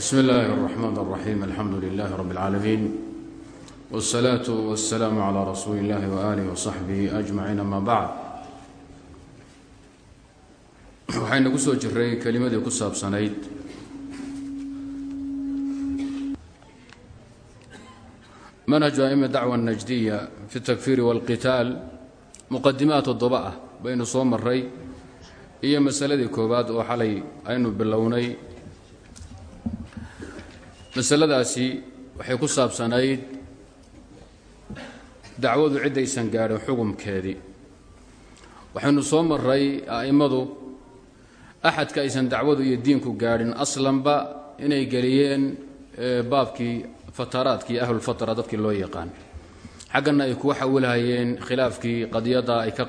bsm اllahi الرحmn الرaxيm alxamdu لlah rb اlcaalamiin wالslaaة wالslaam عlى rasuuli اllahi وآlih وصaxbih أجmaciin ama bacd waxaynu ku soo jiray kelimadii ku saabsanayd manhaju aima dacwa الnajdiya fi الtakfiri wاlqitaal muqadimaat toddoba ah baynu soo maray iyo masaladii koowaad oo xalay aynu bilownay masaladaasi waxay ku saabsanayd dacwadu ciddaysan gaadhin xukumkeedii waxaynu soo maray a'immadu axadka aysan dacwadu iyo diinku gaadhin aslanba inay geliyeen baabkii fataraadkii ahlulfatra dadkii loo yaqaan. Xaggana ay kuwa xawilhayeen khilaafkii qadiyadda ay ka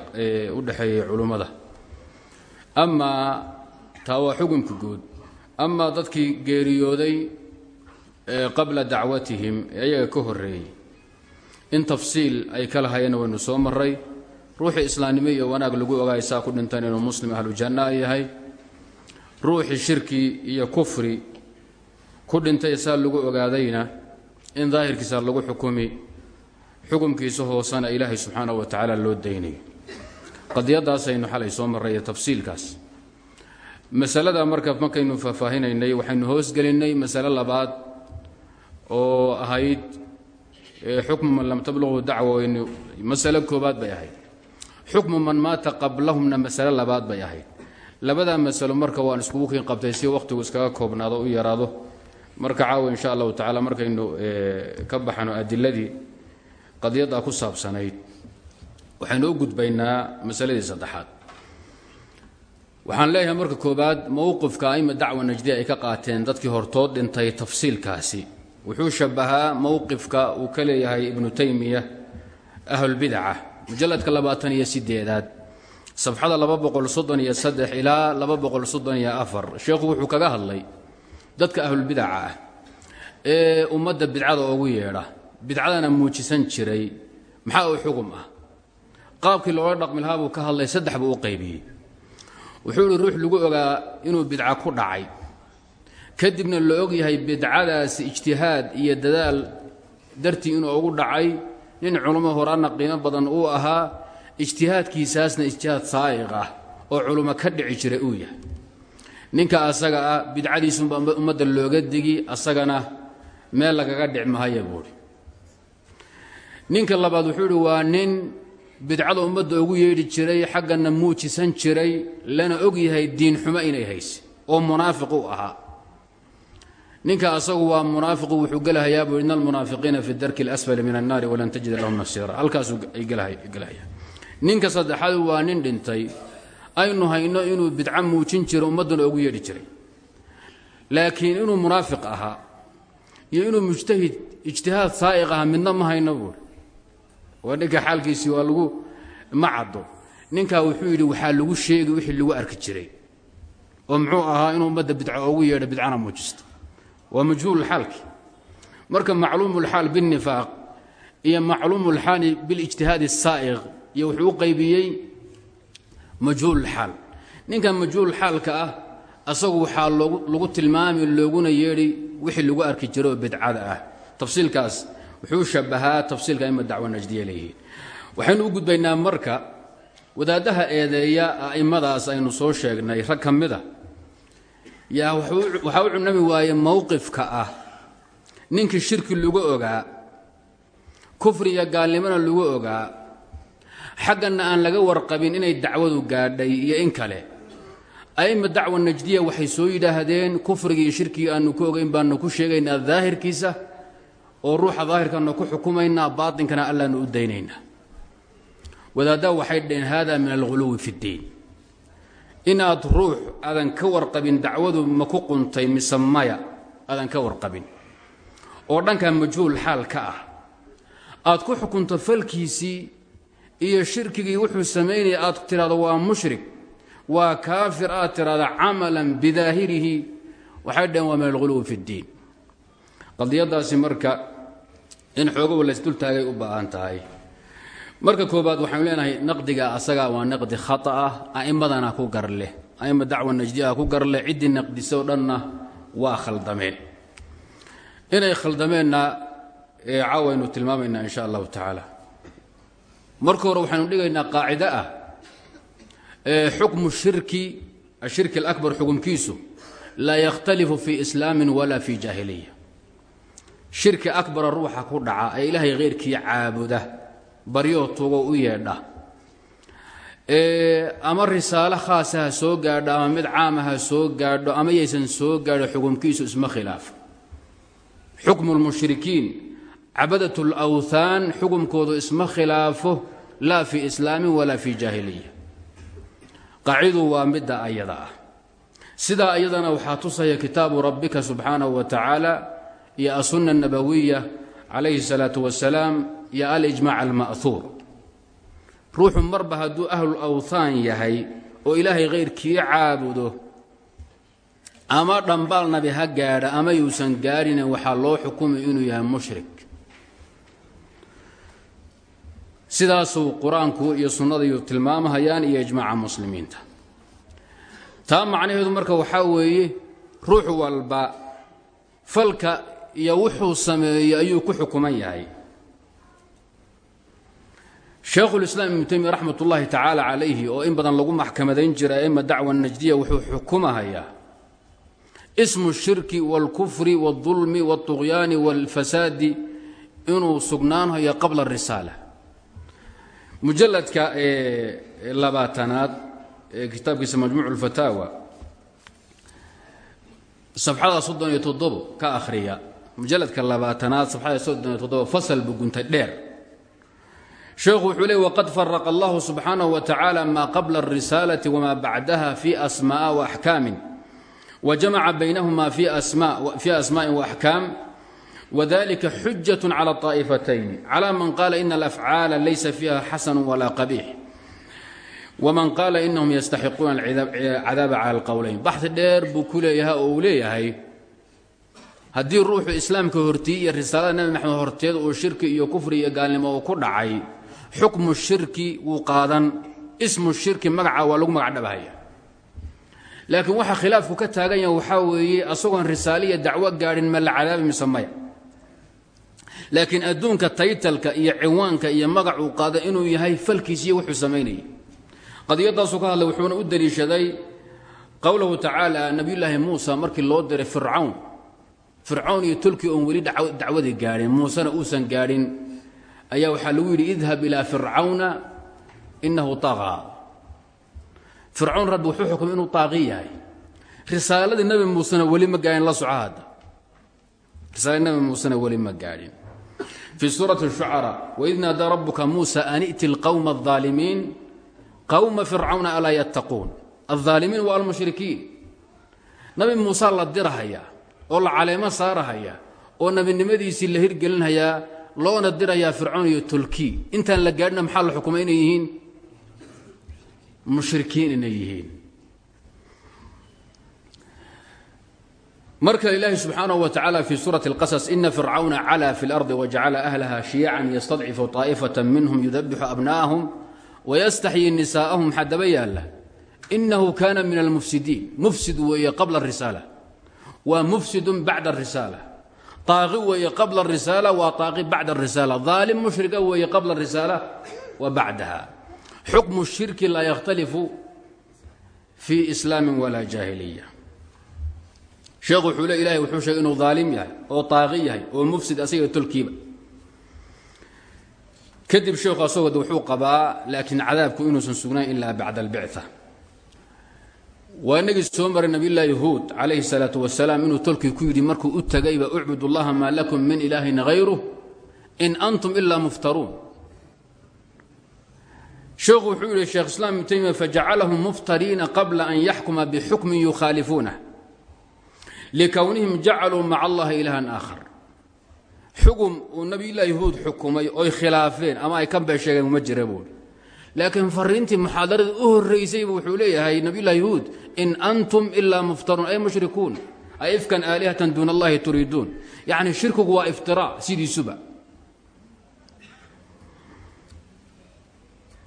u dhexeeyey culummada amaa taa waa xukumka guud. Amaa dadkii geeriyooday qabla dacwatihim ayaga ka horreeyey. In tafsiil ay ka lahayeen waynu soo maray ruuxii islaamnimo iyo wanaag lagu ogaay saa ku dhintan inuu muslim ahlu janna yahay. Ruuxii shirki iyo kufri ku dhintay saa lagu ogaadayna in daahirkiisa lagu xukumi xukumkiisa hoosena ilaahay subxaanahu wa tacaala loo daynayo qadiyadaasaynu xalay soo marray tafsiilkaas. Masalada marka markaynu faahfaahinaynay waxaynu hoosgelinay masale labaad oo ahayd xukmu man lam tablaqu dacwaynu masale koobaad bay ahayd. Xukmu man maata qablahumna masale labaad bay ahayd. Masalo marka waan iskugu kiin qabtay si wakhtigu iskaga koobnaado u yaraado. Marka caawa insha allahu tacaala markaynu ka baxno adiladii qadiyaddaa ku saabsanayd waxaynu u gudbaynaa masaladii saddexaad. Waxaan leeyahay marka koobaad mowqifka aima dacwa najdiya ay ka qaateen dadkii hortood dhintay tafsiilkaasi wuxuu shabahaa mowqifka uu ka leeyahay ibnu taymiya ahlulbidaca mujalladka labaatan iyo sideedaad safxada laba boqol soddon iyo saddex ilaa laba boqol soddon iyo afar. Sheekhu wuxuu kaga hadlay dadka ahlulbidaca ah ee ummadda bidcada ugu yeedha bidcadana muujisan jiray maxaa uu xugum ah? Qaabkii loola dhaqmi lahaa buu ka hadlay saddex buu u qaybiyey. Wuxuu ihi ruux lagu ogaa inuu bidca ku dhacay kadibna la og yahay bidcadaasi ijtihaad iyo dadaal dartii inuu ugu dhacay nin culummo horaana qiimo badan uu ahaa ijtihaadkiisaasna ijtihaad saa'iq ah oo culummo ka dhici jira uu yahay. Ninka asaga ah bidcadiisunba ummadda looga digi asagana meel lagaga dhic mahaya ninka labaad wuxuu ihi waa nin bidcada ummadda ugu yeedhi jiray xaggana muujisan jiray lana og yahay diin xumo inay hayse oo munaafiq u ahaa ninka asagu waa munaafiqu wuxuu gelahayaa buu ina almunaafiqiina fi darki اlasfali min annaari walan tajida lahum nasiira. Halkaasuu ay ninka saddexaad waa nin dhintay aynu hayno inuu bidco muujin jiro ummaddana ugu yeedhi jiray. Laakiin inuu munaafiq ahaa iyo inuu mujtahid ijtihaad saa'iq ahaa midna ma hayno buui waa ninka xaalkiisii waa lagu ma caddo wuxuu yidhi waxaa lagu sheegi wixii lagu arki jiray. Oo muxuu ahaa inuu ummadda bidco ugu yeedho bidcana muujisto waa majhuululxaalki marka macluumulxaal biاnifaaq iyo macluumulxaali biاlijtihaadi الsaa'iq iyo wuxuu u qaybiyey majhuululxaal ninkan majhuulxaalka ah asagu waxaa lagu tilmaami looguna yeedhi wixii lagu arki jiro oo bidcada ah tafsiilkaas wuxuu shabahaa tafsiilka ima dacwo najdiya leeyihiin waxaynu u gudbaynaa marka wadaaddaha eedeeya a'immadaas aynu soo sheegnay rag ka mida yaa waxaa u cunami waaye mowqifka ah. Ninkii shirki lagu ogaa kufri iyo gaalnimona lagu ogaa xagganna aan laga warqabin inay dacwadu gaadhay iyo in kale. A'imma dacwa najdiya waxay soo yidhaahdeen kufrigii shirkigii aannu ku ogayn baannu ku sheegaynaa daahirkiisa oo ruuxa daahirkaannu ku xukumaynaa baatinkana allaannu u daynaynaa. Wadaaddaa waxay dhaheen hada min alghuluwi fi ddiin inaad ruux aadan ka warqabin dacwadu ma ku quntay mise maya aadan ka warqabin. Oo dhanka majhuul xaal ka ah aad ku xukunto falkiisii iyo shirkigii wuxuu samaynaya aad tidhahdo waa mushrik waa kaafir aad tidhahdo camalan bidaahirihi waxay dhaheen waa min alghuluwi fi ddiin. Qadiyadaasi marka in xoogoba laysdultaagay u baahan tahay marka koobaad waxaanu leenahay naqdiga asaga waa naqdi khata ah a'immadana ku gar leh a'imma dacwa najdiha ku gar leh ciddii naqdisoo dhanna waa khaldameen. Inay khaldameenna caawaynu tilmaamaynaa in sha allahu tacaala. Marka hore waxaynu dhigaynaa qaacido ah xukmu shirki ashirki alaكbar xukumkiisu laa yakhtalifu fi islaamin walaa fi jaahiliya. Shirki akbara ruuxa ku dhaca ee ilaahay khayrkii caabuda baryo tugo u yeedha. Ama risaalo khaasaha soo gaadho ama mid caamaha soo gaadho ama yaysan soo gaadho xukumkiisu isma khilaafo xukmu lmushrikiin cabadat lawthaan xukumkoodu isma khilaafo laa fii islaamin walaa fii jaahiliya. Qaacidu waa midda ayada ah. Sidaa iyadana waxaa tusaya kitaabu rabbika subxaanahu wa tacaala iyo asunna nabawiya calayhi salaatu wasalaam iyo alijmac alma'huur ruuxu marba hadduu ahlu awthaan yahay oo ilaahay khayrkii caabudo ama dhambaal nabi ha gaadha ama yuusan gaadhine waxaa loo xukumay inuu yahay mushrik. Sidaasuu qur'aanku iyo sunnadayu tilmaamahayaan iyo ijmaaca muslimiinta. Taa macnaheedu marka waxaa weeye ruux walba falka iyo wuxuu sameeyey ayuu ku xukuman yahay shaekhulislaam ibnu taymiya raxmat ullaahi tacaala calayhi oo in badan lagu maxkamadayn jira aima dacwa najdiya wuxuu xukumahayaa ismu shirki wاlkufri wاlظulmi wاlطuqyaani wاlfasaadi inuu sugnaanhayo qabla arisaala mujaladka labaatanaad ee kitaabkiisa majmuuc اlfataawa safxada soddon iyo toddobo ka akhriya mujaladka labaatanaad safxada soddon iyo toddobo fasal buguntay dheer sheekhu wuxuu leey wqad faraqa allahu subxaanaه wa tacaala ma qabla الrisaalati wma bacdaha fi asmaءa وaxkaamin wjamaca baynahuma fi asmaءi وaxkaam wdalika xujaة clى الطaa'ifatayn clى man qala ina alafcaala laysa fiiha xasanu wala qabiix wman qaala inahum yastaxiquuna cadaaba cala اlqowlayn baxi dheer buu ku leeyahay oo uu leeyahay haddii ruuxu islaamka hortiyi iyo risaalada nebi maxamed horteed uu shirki iyo kufri iyo gaalnimo uu ku dhacay xukmu shirki wuu qaadan. Ismu shirki magaca waa lagu magacdhabahaya laakiin waxa khilaafku ka taagan yaha waxaa weeye asagoon risaaliya dacwo gaadhin ma la cadaabi mise maya. Laakiin adduunka taytalka iyo ciwaanka iyo magacuu qaada inuu yahay falkiisiyo wuxuu samaynayay qadiyadaasuu ka hadlay wuxuuna u daliishaday qowlahu tacaala nabiyulaahi muusa markii loo diray fircawn fircawn iyo tolkii oon weli dacwadii gaadhin muusena uusan gaadhin ayaa waxaa lagu yidhi idhab ilaa fircawna inahu aa fircawn rabbi wuxuu xukumay inuu aaqi nabi muusena weli ma la soco hadda. Risaaladii nabi muusena weli ma gaadhin. Fii suurati shucaraa waid naadaa rabbuka muusa an i'ti alqawma alaalimiin qawma fircawna alaa yattaquun. Alaalimiin waa almushrikiin. Nabi muusa la dirahayaa oo la caleemo saarahayaa oo nebinimadiisii la hirgelinhayaa loona dirayaa fircoon iyo tolkii intaan la gaadhina maxaa la xukumay inay yihiin mushrikiin inay yihiin mar kale ilaahi subxaanaه wa tacaala fii suuraةi اlqasas ina fircawna calىa fi اlarضi wajacala ahlaha shiyacan yastadcifu طaa'ifaة minhm yudabixu abna'ahum wayastaxyi nisaa'ahum maxaa daba yaalla inahu kana min almufsidiin mufsid weeye qabla الrisaala waa mufsidu bacda الrisaala aaqi weeye qabla risaala waa aaqi bacda risaala aalim mushriga weeye qabla risaala wa bacdaha xukmu shirki laa yakhtalifu fii islaami walaa jaahiliya sheekhu wuxuu le ilahay wuxuu sheegay inuu aalim yahay oo aaqi yahay oo mufsid asaga tolkiiba kadib sheekhu asagoo wuxuu qabaa laakiin cadaabku inuusan sugnayn ilaa bacda albicثa waa inagii soo maray nabiylahi huud calayhi salaau wasalaam inuu tolkii ku yidhi markuu u tagayba ucbud allaha maa lakum min ilaahin hayruh in antum ilaa muftaruun. Sheekhu wuxuu yidhi sheekh islaam ibnu taymiya fajacalahum muftariina qabla an yaxkuma bixukmin yukhaalifuunah likownihim jacaluu maca allahi ilaahan aakhar. Xugum uu nabiyullaahi huud xukumay oy khilaafeen ama ay ka been sheegeen uma jira laakiin fariintii muxaadarada u horraysaybu wuxuu leeyahay nabiyulaahi huud in antum ilaa muftaruun ay mushrikuun ay ifkan aalihatan duuna allahi turiiduun. Yacni shirkigu waa iftiraac sidiisuba.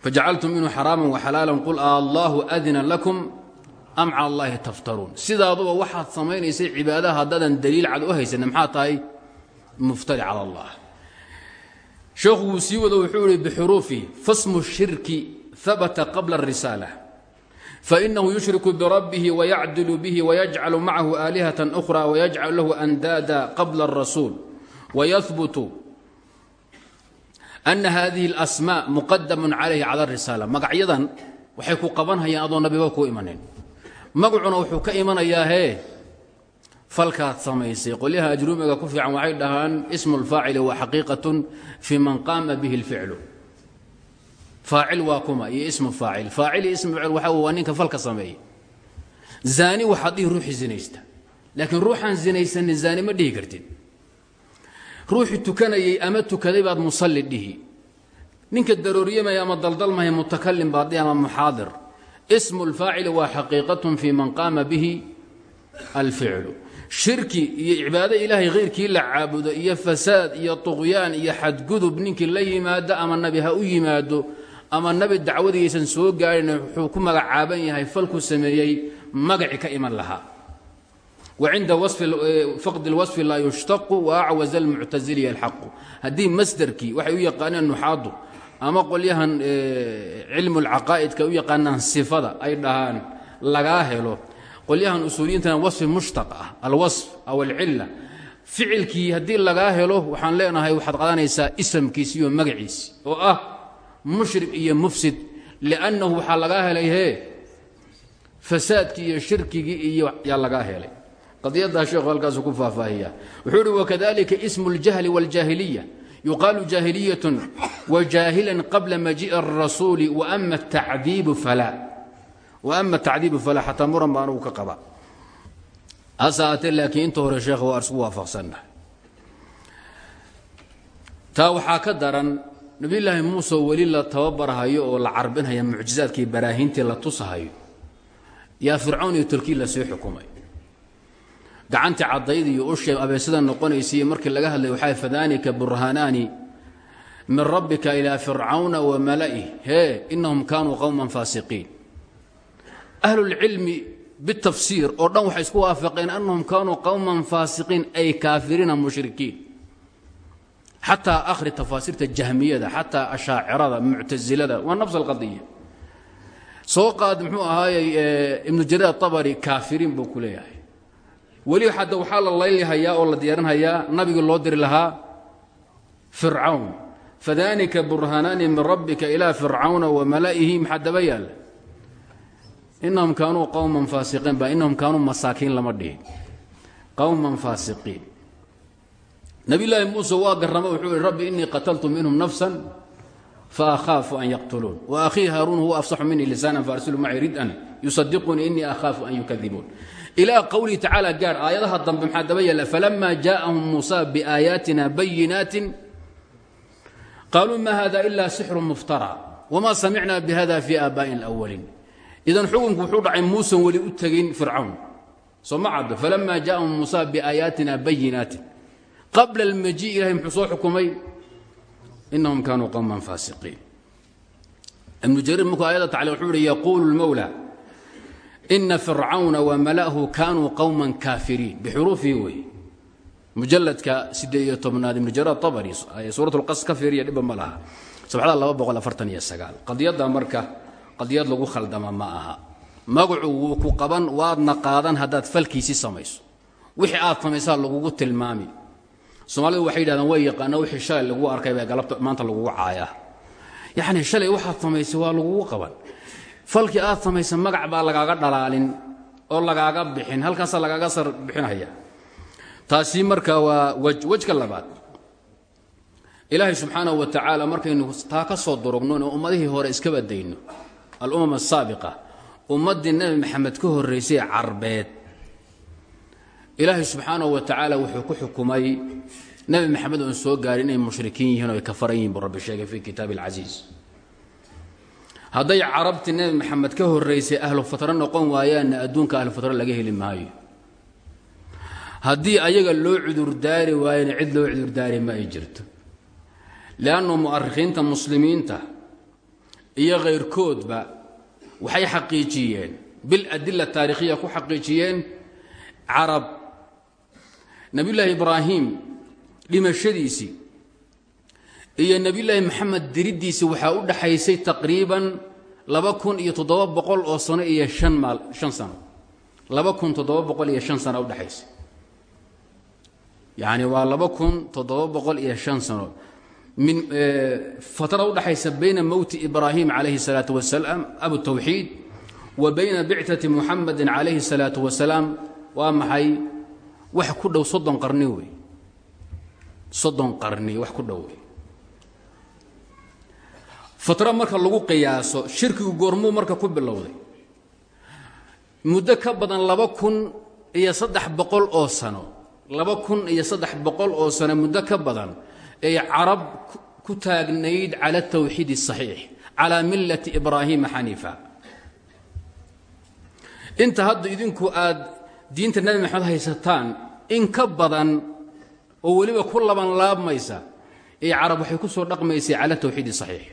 Fajacaltum minhu xaraaman waxalaalan qul a allahu adina lakum am cala allahi taftaruun. Sidaaduba waxaad samaynaysay cibaadaha haddaadan daliil cad u haysanin maxaa tahay? Muftari cala allah sheekhu wuu sii wado wuxuu ihi bixuruufi fasmu shirki habata qabla الrisaala fainahu yushriku birabbihi wayacdilu bihi wayajcalu macahu aalihata أkhra wayajcal lahu andaada qabla الrasuul wayahbutu ana hadihi اlasmaa muqadamun calayhi cala الrisaala magacyadan waxay ku qabanhayaan adoo nabiba ku imanin magacuna wuxuu ka imanayaa hee falkaad samaysay. Qolyaha ajruumiga ku fiican waxay dhahaan ismu lfaacili wa xaqiiqatun fii man qaama bihi اlficlu faacil waa kuma iyo ismu faacil. Faacili ismu ficil waxa waa ninka falka sameeyey. Zaani waxaad dhihi ruuxii zinaysta laakiin ruuxaan zinaysanin zaani ma dhihi kartid. Ruuxii tukanayay ama tukaday baad musalli dhihi. Ninka darooriyamaya ama daldalmaya mutakalim baad dhihi ama muxaadir. Ismu lfaacili waa xaqiiqatun fii man qaama shirki iyo cibaado ilaahay khayrkii la caabudo iyo fasaad iyo tuqyaan iyo xadgudub ninkii la yimaado ama nabi ha u yimaado ama nabi dacwadiisan soo gaadhin wuxuu ku magacaaban yahay falku sameeyey magaci ka iman lahaa. Wa cinda faqdi اlwasfi laa yushtaqu wa acwaza almuctasiliya alxaqu haddii masderkii waxay u yaqaaneen nuxaadu ama qolyahan cilmu lcaqaa'idka u yaqaanaan sifada ay dhahaan lagaa helo qolyahan usuuliyiintana wasfi mushtaq ah alwasf aw alcilla ficilkii haddii lagaa helo waxaan leenahay waxaad qadanaysaa isamkiisi iyo magaciisi oo ah mushrik iyo mufsid liannahu waxaa lagaa helay hee fasaadkii iyo shirkigii iyo yaa lagaa helay qadiyaddaa sheekhu halkaasu ku faahfaahiya wuxuu uhi wakadalika ismu اljahli wاljaahiliya yuqaalu jaahiliyatun wajaahilan qabla majiiءi الrasuuli waama الtacdiibu falaa ama tacdiibu fala xataa muran ba anugu ka qaba hase aatee laakiin inta hore sheekha waa isku waafaqsannahay taa waxaa ka daran nabiyulaahi muuse weli la tababarhayo oo la carbinhaya mucjizaadkii baraahiintii la tusahayo yaa fircawn iyo tolkii la sii xukumay gacantii caddayd iyo ushee abeesada noqonaysay markii laga hadlay waxaa fadaanika burhanaani min rabbika ilaa fircawna wa mala'ih hee inahum kaanuu qowman faasiqiin ahlulcilmi bitafsiir oo dhan waxay isku waafaqeen annahum kaanuu qowman faasiqiin ay kaafiriina mushrikiin. Xataa akhri tafaasiirta jahmiyada xataa ashaacirada muctasilada waa nafs alqadiya. Soo qaad muxuu ahaayey ibnu jariir atabari kaafiriin buu ku leeyahay. Weli hadda waxaa la laylhayaa oo la diyaarinhayaa nabigii loo diri lahaa fircawn. Fadanika burhanaani min rabbika ilaa fircawna wa mala'ihi maxaa daba yaalla inahum kaanuu qowman faasiqiin ba inahum kaanuu masaakiin lama dhihin qowman faasiqiin nabilaahi muuse waa garrama wuxuu ihi rabbi innii qataltu minhum nafsan fa ahaafu an yaqtuluun wa akhii haaruun huwa afsaxu minii lisaanan faarsilu maci ridan yusadiqunii innii akhaafu an yukadibuun ilaa qowlihi tacaala gaar aayadaha dambe maxaa daba yaalla falamaa jaa'ahum muusa biaayaatina bayinaatin qaaluu ma hada ilaa sixru muftara wamaa samicnaa bihada fii aabaa'in alawaliin idan xukunku wuxuu dhacay muusan weli u tegin fircawn. Soo ma caddo? Falamaa jaa'ahum muusa biaayaatina qabla almajiic ilahay muxuu soo xukumay inahum kaanuu qowman faasiqiin. Ibnu jariir markuu aayadda wuxuu yihi yaquulu lmowla ina fircawna wamala'hu kaanuu qowman kaafiriin. Bixuruufihi weeye. Mujaladka siddeed iyo tobnaad ibnu jariir atabari suurat lqas ka fiiriya dhibba ma laha. Sabxada laba boqol afartan iyo sagaal. Qadiyadda marka qadiyad lagu khaldama ma aha. Magacu wuu ku qaban waadna qaadan haddaad falkiisii samayso. Wixii aad samaysaa lagugu tilmaami. Soomaalidu waxay yidhahdaan way yaqaana wixii shalay lagu arkay baa galabta maanta lagugu caayaa. Yacni shalay waxaad samaysay waa lagugu qaban. Falkii aad samaysa magac baa lagaaga dhalaalin oo lagaaga bixin halkaasaa lagaaga sar bixinaya. Taasi marka waa wejka labaad. Ilaahay subxaanahu wa tacaala markaynu taa ka soo durugno oo ummadihii hore iska badayno alumam asaabiqa ummaddii nebi maxamed ka horraysay carbeed. Ilaahay subxaanahu wa tacaala wuxuu ku xukumay nebi maxamed oon soo gaarin inay mushrikiin yihiin oo ay kafaran yihiin buu rabbi sheegay fii kitaabi alcasiis hadday carabtii nebi maxamed ka horraysay ahlu fatro noqon waayaanna adduunka ahlu fatro laga heli maayo. Haddii ayaga loo cudurdaari waayana cid loo cudurdaari ma ay jirto. Leannu mu'arikhiinta muslimiinta iyo khayrkoodba waxay xaqiijiyeen biladila taarikhiya ku xaqiijiyeen carab. Nebiyullaahi ibraahim dhimashadiisii iyo nebiyulaahi maxamed diriddiisii waxaa u dhaxaysay taqriiban laba kun iyo toddoba boqol oo sano iyo shan maal shan sano. laba kun toddoba boqol iyo shan sano udhexaysay yacni waa laba kun toddoba boqol iyo shan sano min fatra udhaxaysa bayna mowti ibraahim calayhi الsalaatu wasalaam abu tawxiid wa bayna bictati muxamedin calayhi الsalaatu wasalaam waa maxay wax ku dhow soddon qarni wey soddon qarni wax ku dhow wey fatra marka lagu qiyaaso shirkigu goormuu marka ku bilowday muddo ka badan laba kun iyo saddex boqol oo sano laba kun iyo saddex boqol oo sano muddo ka badan ay carab ku taagnayd cala tawxiid اsaxiix calaa milati ibraahiima xaniifa. Inta hadda idinku aad diinta nabi maxamed haysataan in ka badan oo weliba ku laban laabmaysa ee carab waxay ku soo dhaqmaysay cala tawxiid saxiix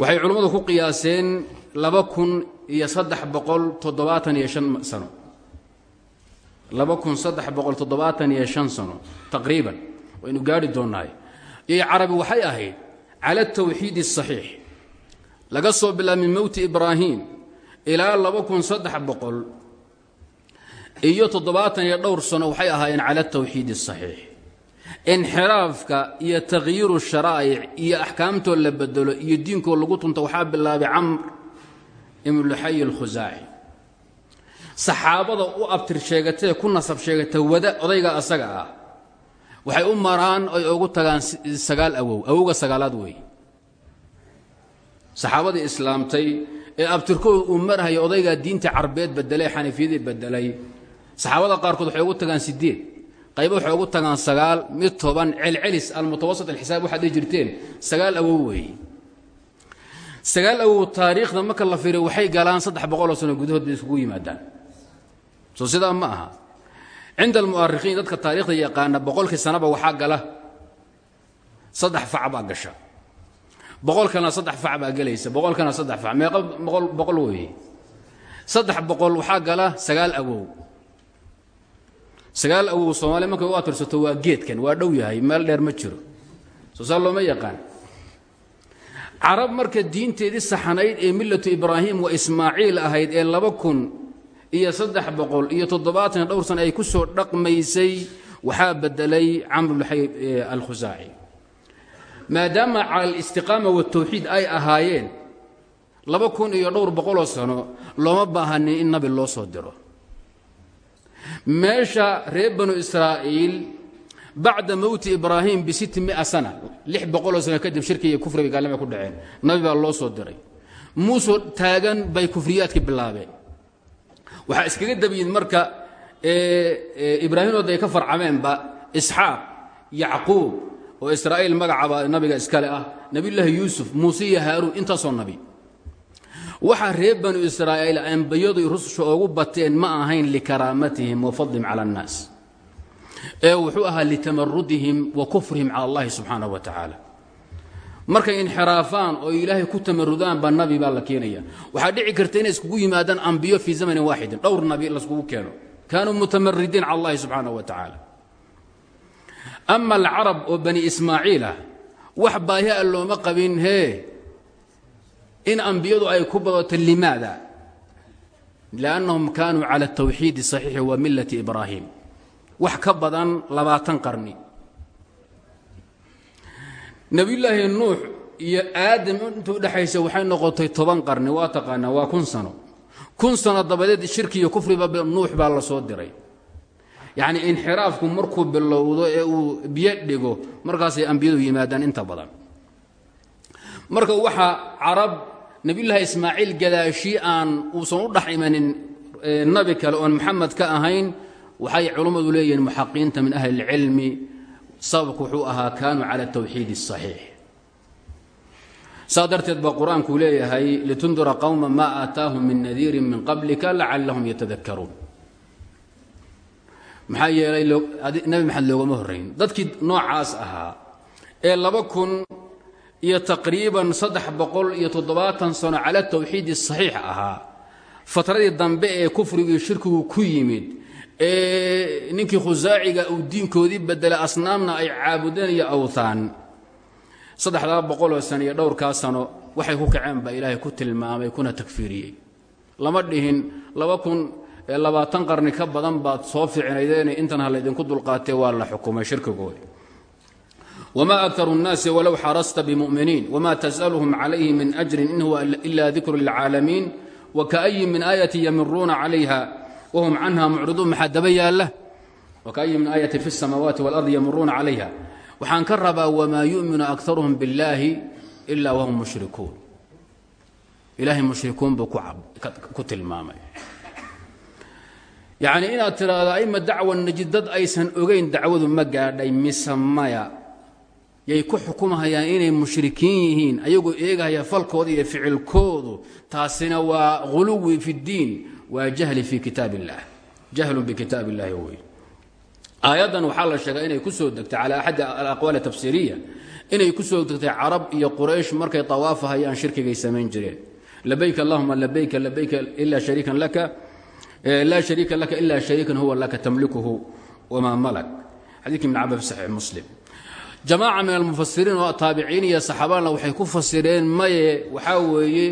waxay culummadu ku qiyaaseen laba kun iyo saddex boqol toddobaatan iyo shan sano. Laba kun saddex boqol toddobaatan iyo shan sano taqriiban waynu gaari doonnaay yay carabi waxay ahayd cala atawxiid asaxiix laga soo bilaab min mowti ibraahim ilaa laba kun saddex boqol iyo toddobaatan iyo dhowr sano waxay ahaayeen cala atawxiid asaxiix inxiraafka iyo takhyiiru sharaa'ic iyo axkaamtoo la bedelo iyo diinkoo lagu tunta waxaa bilaabay camr ibnulxay alkhusaaci saxaabada u abtir sheegatee ku nasab sheegata wada odayga asaga ah waxay u maraan oy ugu tagaan sagaal awow awowga sagaalaad weeye saxaabadii islaamtay ee abtirkooda uu marhaya odaygaa diinta carbeed bedelay xaniifiyadii bedelay saxaabada qaarkood waxay ugu tagaan sideed qaybo waxay ugu tagaan sagaal mid toban celcelis almutawasat alxisaab waxaad dhihi jirteen sagaal awow weeye sagaal awow taariikhda marka la fiiriyo waxay galaan saddex boqoloo sano gudahood isugu yimaadaan. Soo sidaa ma aha cinda almu'arikhiin dadka taariikhda yaqaana boqolkii sanaba waxaa gala saddex fac baa gasha boqolkana saddex fac baa gelaysa boqolkana saddex fac meeqa boqol weeye saddex boqol waxaa gala sagaal awow sagaal awow soomaaliya markay u atirsato waa geedkan waa dhow yahay meel dheer ma jiro soo saa looma yaqaan carab marka diinteedii saxanayd ee millatu iyo saddex boqol iyo toddobaatan dhowr san ay ku soo dhaqmaysay waxaa bedelay camrulxay alkhusaaci maadaama cala alistiqaama waltawxiid ay ahaayeen laba kun iyo dhowr boqoloo sano looma baahanin in nabi loo soo diro. Meesha reer banu israa'iil bacda mowti ibraahim bisitti mia sana lix boqoloo sano kadib shirki iyo kufriga gaalnimay ku dhaceen. Nabi baa loo soo diray. Muuse taagan bay kufriyaadki bilaabeen waxaa iskaga dabayin marka ibraahimood ay ka farcameenba isxaaq yacquub oo israa'iil magacaba nabiga iskale ah nebiyullaahi yuusuf muuse iyo haaruun intaasoo nabi. Waxaa reer banu israa'iil ambiyadu rususha oogu bateen ma ahayn likaraamatihim wa fadlihim cala annaas. Ee wuxuu ahaa litamarudihim wa kufrihim cala allahi subxaanahu wa tacaala markay inxiraafaan oo ilaahay ku tamarudaan baa nabi baa la keenaya waxaa dhici karta inay iskugu yimaadaan ambiyo fii zamanin waaxidin dhowr nabi laiskugu keeno. Kaanuu mutamaridiin cala allahi subxaanahu wa tacaala. Ama alcarab oo bani ismaaciil ah wax baahi a looma qabin hee in ambiyadu ay ku badato limaada? Liannahum kaanuu cala atawxiidi saxiixi wa millati ibraahim. Wax ka badan labaatan qarni nebiyullaahi nuux iyo aadam inta udhexaysa waxay noqotay toban qarni waa taqaanaa waa kun sano. Kun sano dabadeed shirki iyo kufriba nuux baa la soo diray. Yacnii inxiraafku markuu bilowdo ee uu biyo dhigo markaasay ambiyadu yimaadaan inta badan. Marka waxaa carab nebiyullaahi ismaaciil gadaashii aan uusan u dhex imanin nabi kale oon maxamed ka ahayn waxay culummadu leeyihiin muxaqiinta min ahli اlcilmi sababku wuxuu ahaa kaanuu cala tawxiid اصaxiix saa darteed baa qur'aanku leeyahay litundira qowma maa aataahum min nadiiri min qablika lacalahum yatadakaruun maxaa yeelay nabi maxamed loogama horrayn dadkii noocaas ahaa ee laba kun iyo taqriiban saddex boqol iyo toddobaatan sano cala tawxiid saxiix ahaa fatradii dambe ee kufrigii shirkigu ku yimid ninkii khusaaciga uu diinkoodii bedelay asnaamna ay caabudeen iyo awthaan saddexdaa boqoloo sano iyo dhowrkaa sano waxay ku kaceen baa ilaahay ku tilmaamay kuna takfiiriyey lama dhihin laba kun labaatan qarni ka badan baad soo ficinaydeen intan ha laydinku dulqaatee waa la xukumay shirkigooda wma akar الnaasi walow xarasta bmuminiin wma tsأlhm calayhi min أjri in huwa ila dikru lilcaalamiin wkaأyi min aayati yamiruuna calayha whm canha mucriduun maxaa daba yaala wkaأyi min aayati fi الsamaawaati wاlardi yamiruuna calayha waxaan ka rabaa wmaa yuminu akarhm biاllahi ila whm mushrikuun ilahay mushrikuun buu ku tilmaamay yacni inaad tidhaahdo aima dacwa najid dad aysan ogayn dacwadu ma gaadhay mise maya yay ku xukumhayaan inay mushrikiin yihiin ayagoo eegahaya falkooda iyo ficilkoodu taasina waa huluwi fi اddiin waa jahli fi kitaab اllah jahlun bikitaab اllahi wey aayaddan waxaa la sheegaa inay ku soo degtay cala axadi alaqwaal tafsiiriya inay ku soo degtay carab iyo quraysh markay tawaafahayaan shirkigay samayn jireen. Labayk allahuma labayka labayka ila shariikan laka laa shariika laka ila shariikan huwa laka tamlikuhu wmaa malak. Xadiidki ibn cabba fi saxiix muslim. Jamaaca min almufasiriin oo taabiciin iyo saxaabana waxay ku fasireen maye waxaa weeye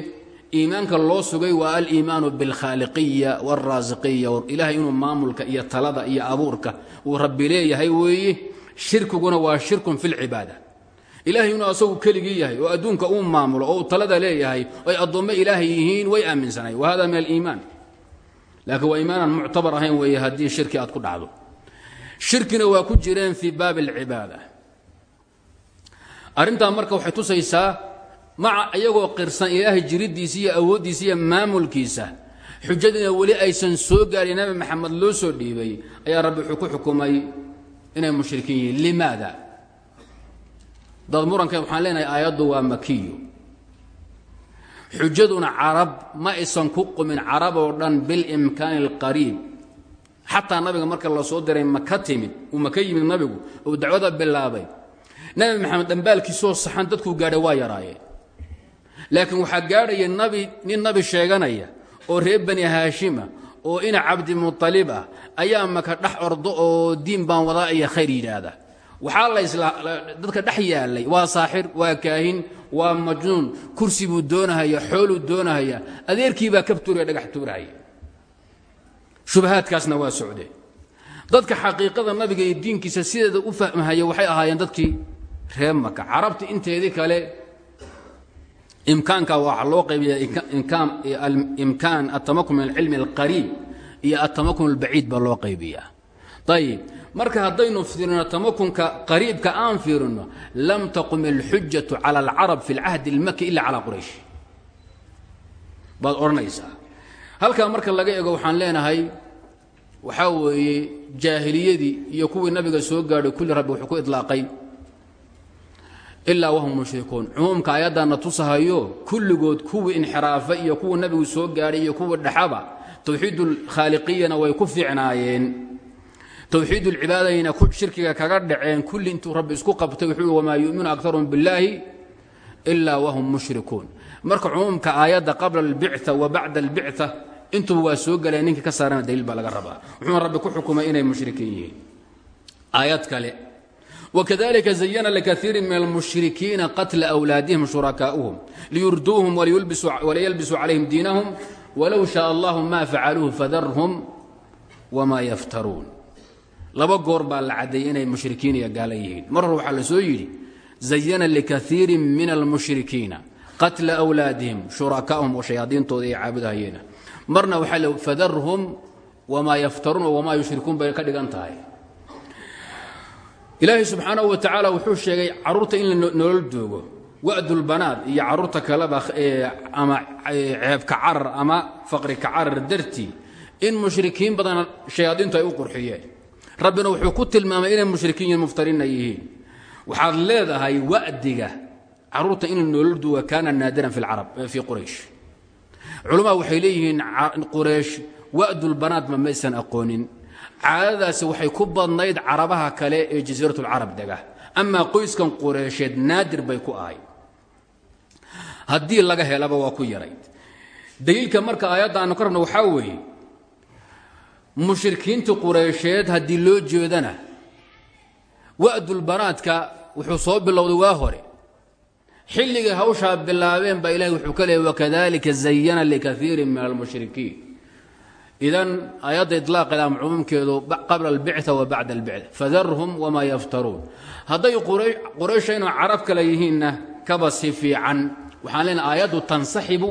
iimaanka loo sugay waa aliimaanu bilkhaaliqiya wاlraasiqiya ilaahay inuu maamulka iyo talada iyo abuurka uu rabbi leeyahay weeye shirkiguna waa shirkun fi lcibaada ilaahay inuu asagu keligii yahay oo adduunka uu maamulo oo uu talada leeyahay ay addoommo ilaahay yihiin way aaminsanayn wahada min aliimaan laakiin waa iimaanan muctabar ahayn weeye haddii shirki aad ku dhacdo. Shirkina waa ku jireen fii baabi alcibaada arrintaa marka waxay tusaysaa maca iyagoo qirsan ilaahay jiriddiisa iyo awooddiisa iyo maamulkiisa. Xujadiina weli aysan soo gaarin. Nabi maxamed loo soo dhiibay. Ayaa rabbi wuxuu ku xukumay inay mushrikiin yihiin. Limaada? Dad murankeed waxaan leenahay aayaddu waa makiyo. Xujaduna carab ma aysan ku qumin carab oo dhan bilimkaani alqariib xataa nabiga marka la soo diray maka timid. Uu maka yimid nabigu. Uu dacwada bilaabay. Nabi maxamed dhambaalkiisoo saxan dadkuu gaadhay waa yaraayeen laakiin waxaa gaadhaya nabi nin nabi sheeganaya oo reer bani haashima oo ina cabdimualib ah ayaa maka dhex ordo oo diin baan wadaa iyo khayr yidhaahda. Waxaa ladadka dhex yaallay waa saaxir waa kaahin waa majnuun kursi buu doonahaya xooluu doonahaya adeerkii baa kab tuuraya dhagax tuurahaya shubahaadkaasna waa socdeen dadka xaqiiqada nabiga iyo diinkiisa sideeda u fahmahaya waxay ahaayeen dadkii reer maka carabti inteedii kale imkaanka waxaa loo qaybiya imkaan atamakun min alcilmi alqariib iyo atamakun albaciid baa loo qaybiyaa. Ayib marka haddaynu fiirino tamakunka qariibka aan fiirino lam taqum alxujatu cala alcarab fi alcahdi almaki ila calaa quraysh. Baad odhanaysaa. Halkaa marka laga ego waxaan leenahay waxaa weeye jaahiliyadii iyo kuwii nabiga soo gaadhay kulli rabbi wuxuu ku idlaaqay ilaa wahum mushrikuun cumuumka ayaddaana tusahayo kulligood kuwii inxiraafa iyo kuwii nabigu soo gaadhay iyo kuwii dhexaba towxiidulkhaaliqiyana way ku fiicnaayeen. Towxiidulcibaadayna shirkiga kaga dhaceen kulli intuu rabbi isku qabtay wuxuu wamaa yu'minu akaruhum billaahi ilaa wahum mushrikuun. Marka cumuumka aayadda qabla albicta wa bacda albicta intuba waa soo galeen ninkii ka saarana daliil baa laga rabaa. Wuxuuna rabbi ku xukumay inay mushrikiin yihiin. Aayad kale وkذلika زyna لكثيiri min الmuشhrikiina qatla أwlaadihim شhuرakاؤuهum liyurduuهum waliyلbisuu عalayhim diinahum wlow شhاء الlah ma facaluuه fadarhum وma yftaruun laba goor baa la caddeeyey inay mushrikiin iyo gaala yihiin mar hore waxaa la soo yidhi زayna لكثيiri min الmuشhrikiina qatla أwlaadihim شhuرakاؤuhum oo shayaadiintooda ay caabudahayeena marna waxaa l fadarhum وma yftaruun وma yushrikuun bay ka dhigan tahay ilaahay subxaanahu wa tacaala wuxuu sheegay carruurta in la nolol doogo. Wa'dulbanaad iyo carruurta kaleba ama ceebka carar ama faqri ka carar dartii in mushrikiin badan shayaadiintu ay u qurxiyeen. Rabbina wuxuu ku tilmaamay inay mushrikiin yihiin muftariinna yihiin. Waxaad leedahay wa'diga carruurta in la nolol dooga kaana naadiran fi carab fii quraysh. Culamaa waxay leeyihiin quraysh wa'dulbanaad ma maysan aqoonin caadadaasi waxay ku badnayd carabaha kale ee jasiiratulcarab dega. Amaa qoyskan qureysheed naadir bay ku ahay. Haddii laga helaba waa ku yarayd. Daliilka marka aayadda aanu ka rabno waxaa weeye mushrikiintii qureysheed haddii loo jeedana wa'dulbanaadka wuxuu soo bilowday waa hore. Xilligay hawshaa bilaabeen baa ilahay wuxuu ka leeyay wakadalika zayana likaiirin min almushrikiin idan aayadda ilaaqeeda ama cumuumkeedu qabla albicثa wa bacda albicثa fadarhum wamaa yaftaruun hadday quraysh inuu carab kale yihiinna kaba si fiican waxaan leenahay aayaddu tansaxibu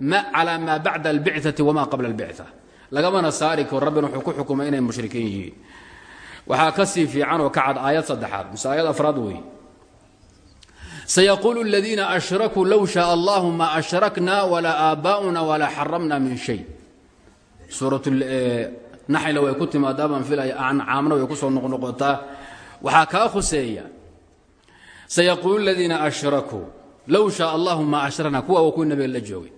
calaa maa bacda albicثati wamaa qabla albicثa lagamana saari karo rabbina wuxuu ku xukumay inay mushrikiin yihiin waxaa ka sii fiican oo ka cad aayad saddexaad mise aayad afraad weeye sayaquulu اladiina ashrakuu low shaء allahu ma ashrakna walaa aabaa'una walaa xaramna min shay suurat naxla way ku timaadaa baan filaya ancaamna way ku soo noqnoqotaa waxaa kaa khuseeya sayaquulu ladiina ashrakuu low shaء allahu ma ashrakna kuwa kuwii nabiga la joogay.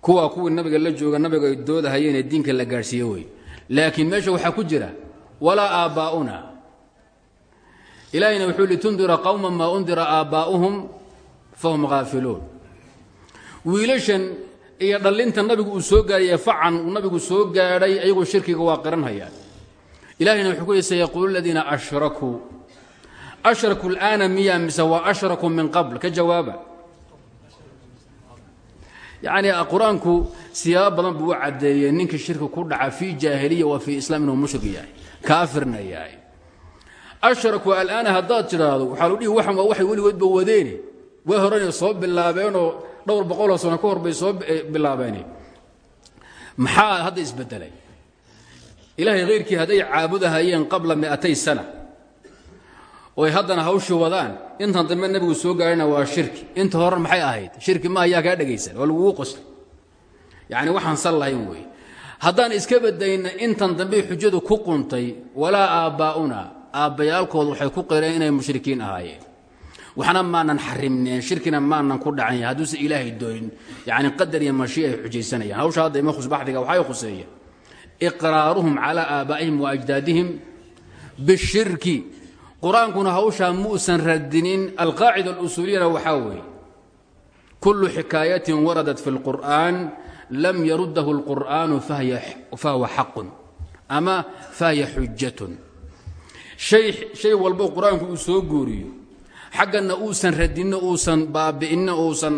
Kuwaa kuwii nabiga la jooga nabiga ay diinka la gaadhsiiye wey. Laakiin meesha waxaa ku jira walaa aabbaa'una ilaahayna wuxuu litundira qowma maa undira aabbaa'uhum fahum haafiluun wiilashan iyo dhallinta nabigu uu soo gaadhay ee facan uu nabigu soo gaadhay ayagoo shirkiga waa qiranhayaan ilahayna wuxuu ku yihi sayaquulu ladiina ashrakuu ashrakuu اlآana miya mise waa ashrakuu min qabl? Ka jawaaba. Yacni qur'aanku siyaabo badan buu u caddeeyey ninkii shirki ku dhaca fii jaahiliya wa fii islaam inuu mushrik yahay kaafirna yahay. Ashraku alaana haddaad tidhaahdo waxaa lu dhihi waxan waa waxay weligoodba wadeene way horena soo bilaabeenoo dhowr boqoloo sano ka hor bay soo bilaabeene maxaa hadda isbedelay? Ilaahay khayrkii hadday caabudahayeen qabla mi'atay sana. Oy haddana hawshii wadaan. Intan dambe nebigu soo gaarhina waa shirki inta horan maxay ahayd? Shirki ma ayaa kaa dhegaysan waa lagugu qoslay yacni waxaan sal lahayn weeye haddaan iska badayna intan dambe xujadu ku quntay walaa aabbaa'una aabbayaalkood waxay ku qireen inay mushrikiin ahaayeen waxna maanan xarimneen shirkina maanan ku dhacan hadduusan ilaahay doonin. Yacni qadar iyo mashii'a ay xujaysanayaan. Hawsha hadda ima khusbaxdiga waxay khuseeya. Iqraaruhum calaa aabaa'ihim wa ajdaadihim bishirki. Qur'aankuna muusan radinin alqaacida alusuuliyana waxaa weeye kullu xikaayatin waradat fi اlqur'an lam yaruddahu اlqur'aanu fahuwa xaqun ama fahiya xujatun shay walbo qur'aanku soo guuriyo xaggana uusan radinno uusan baabi'inno uusan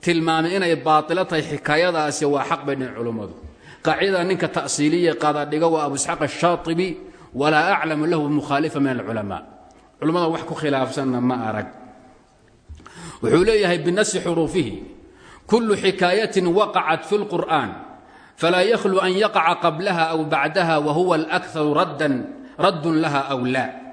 tilmaamin inay baatilo tahay xikaayadaasi waa xaq bay dhihin culummadu qaacidada ninka ta'siiliya qaadadhiga waa abu isxaaq ashaatibi walaa aclamu lahu mukhaalifa min alculamaa. Culimmada wax ku khilaafsanna ma arag. Wuxuu leeyahay binasi xuruufihi kullu xikaayatin waqacat fi اlqur'an falaa yakhlu an yaqaca qablaha aw bacdaha wahuwa alakharu raddun laha aw la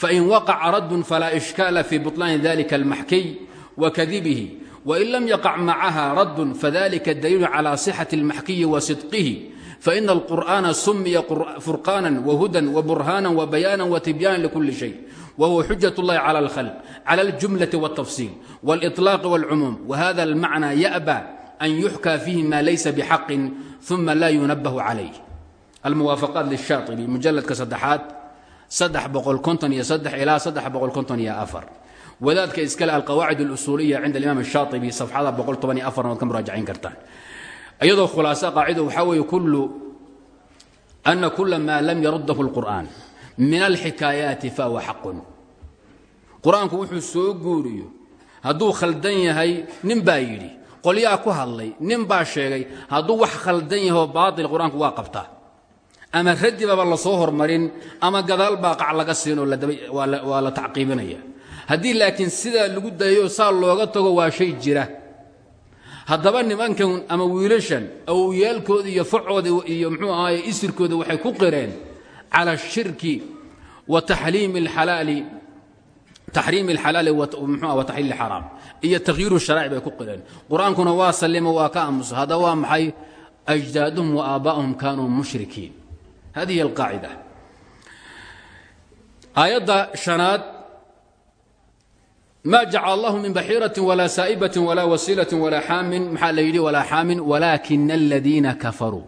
fain waqaca raddun falaa ishkaala fi buطlaani dalika almaxkiy wakadibihi wain lam yaqac macaha raddun fadalika daliilu calى صixaةi اlmaxkiyi wa sidqihi faina alqur'ana sumiya furqaana wahudan waburhaana wabayaana watibyaana likuli shay وهو xujة الlahi عlى الخلق عlى الجuملة والتفصيل والإطلاق والcموم وhذا المعنى يأbى أن يحكى فيه ma laysa بحق ثuma la ينبه عليه الموافقات للشhاطبي مجلدka saddexaad ilaa wadaadka iskale alqawaacid اlusuuliya cinda imam shaaibi safxada oad ka muraajacayn kartaan. Iyadoo khulaaso qaacido waxaa weeye ana kula maa lam yarudahu اlqur'an min alxikaayaati fahuwa xaqun. Qur'aanku wuxuu soo guuriyo. Hadduu khaldan yahay nin baa yidhi qolyaa ku hadlay nin baa sheegay hadduu wax khaldan yaho baail qur'aanku waa qabtaa ama radibaba la soo hormarin ama gadaal baa qac laga siinoo waa la tacqiibinaya haddii laakiin sidaa lagu dayayo saa looga tago waa shay jira. Haddaba nimankan ama wiilashan awowyaalkooda iyo facooda iyo muxuu ahaaye isirkooda waxay ku qireen cala ashirki wa taxriimi alxalaali taxriimi alxalaali muxuah wa taxliil alxaraam iyo takhyiiru sharaaci bay ku qireen. Qur'aankuna waa sallimo waa ka aamusa haddaba waa maxay? Ajdaaduhum wa aabbaa'uhum kaanuu mushrikiin hadihi alqaacida aayadda شhanaad ma jacala allahu min baxiiraةi walaa saa'ibaةi walaa wasiilaةi walaa xaamin maxaa la yidhi walaa xaamin walaakina اladiina kafaruu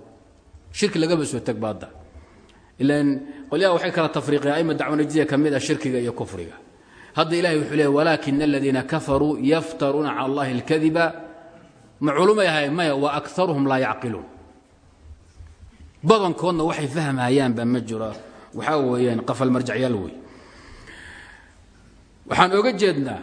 shirki lagaba soo teg baadda ilan qolyaha waxay kala tafriiqeen aima dacwanajdiya ka mid a shirkiga iyo kufriga hadda ilahay wuxuu leey walaakina aladiina kafaruu yaftaruuna cala allahi اlkadiba ma culumay ahay maya wa akaruhum laa yacqiluun badankoodna waxay fahmayaanba ma jiro. Waxaa weeyaan qafal marjacyaal wey waxaan oga jeednaa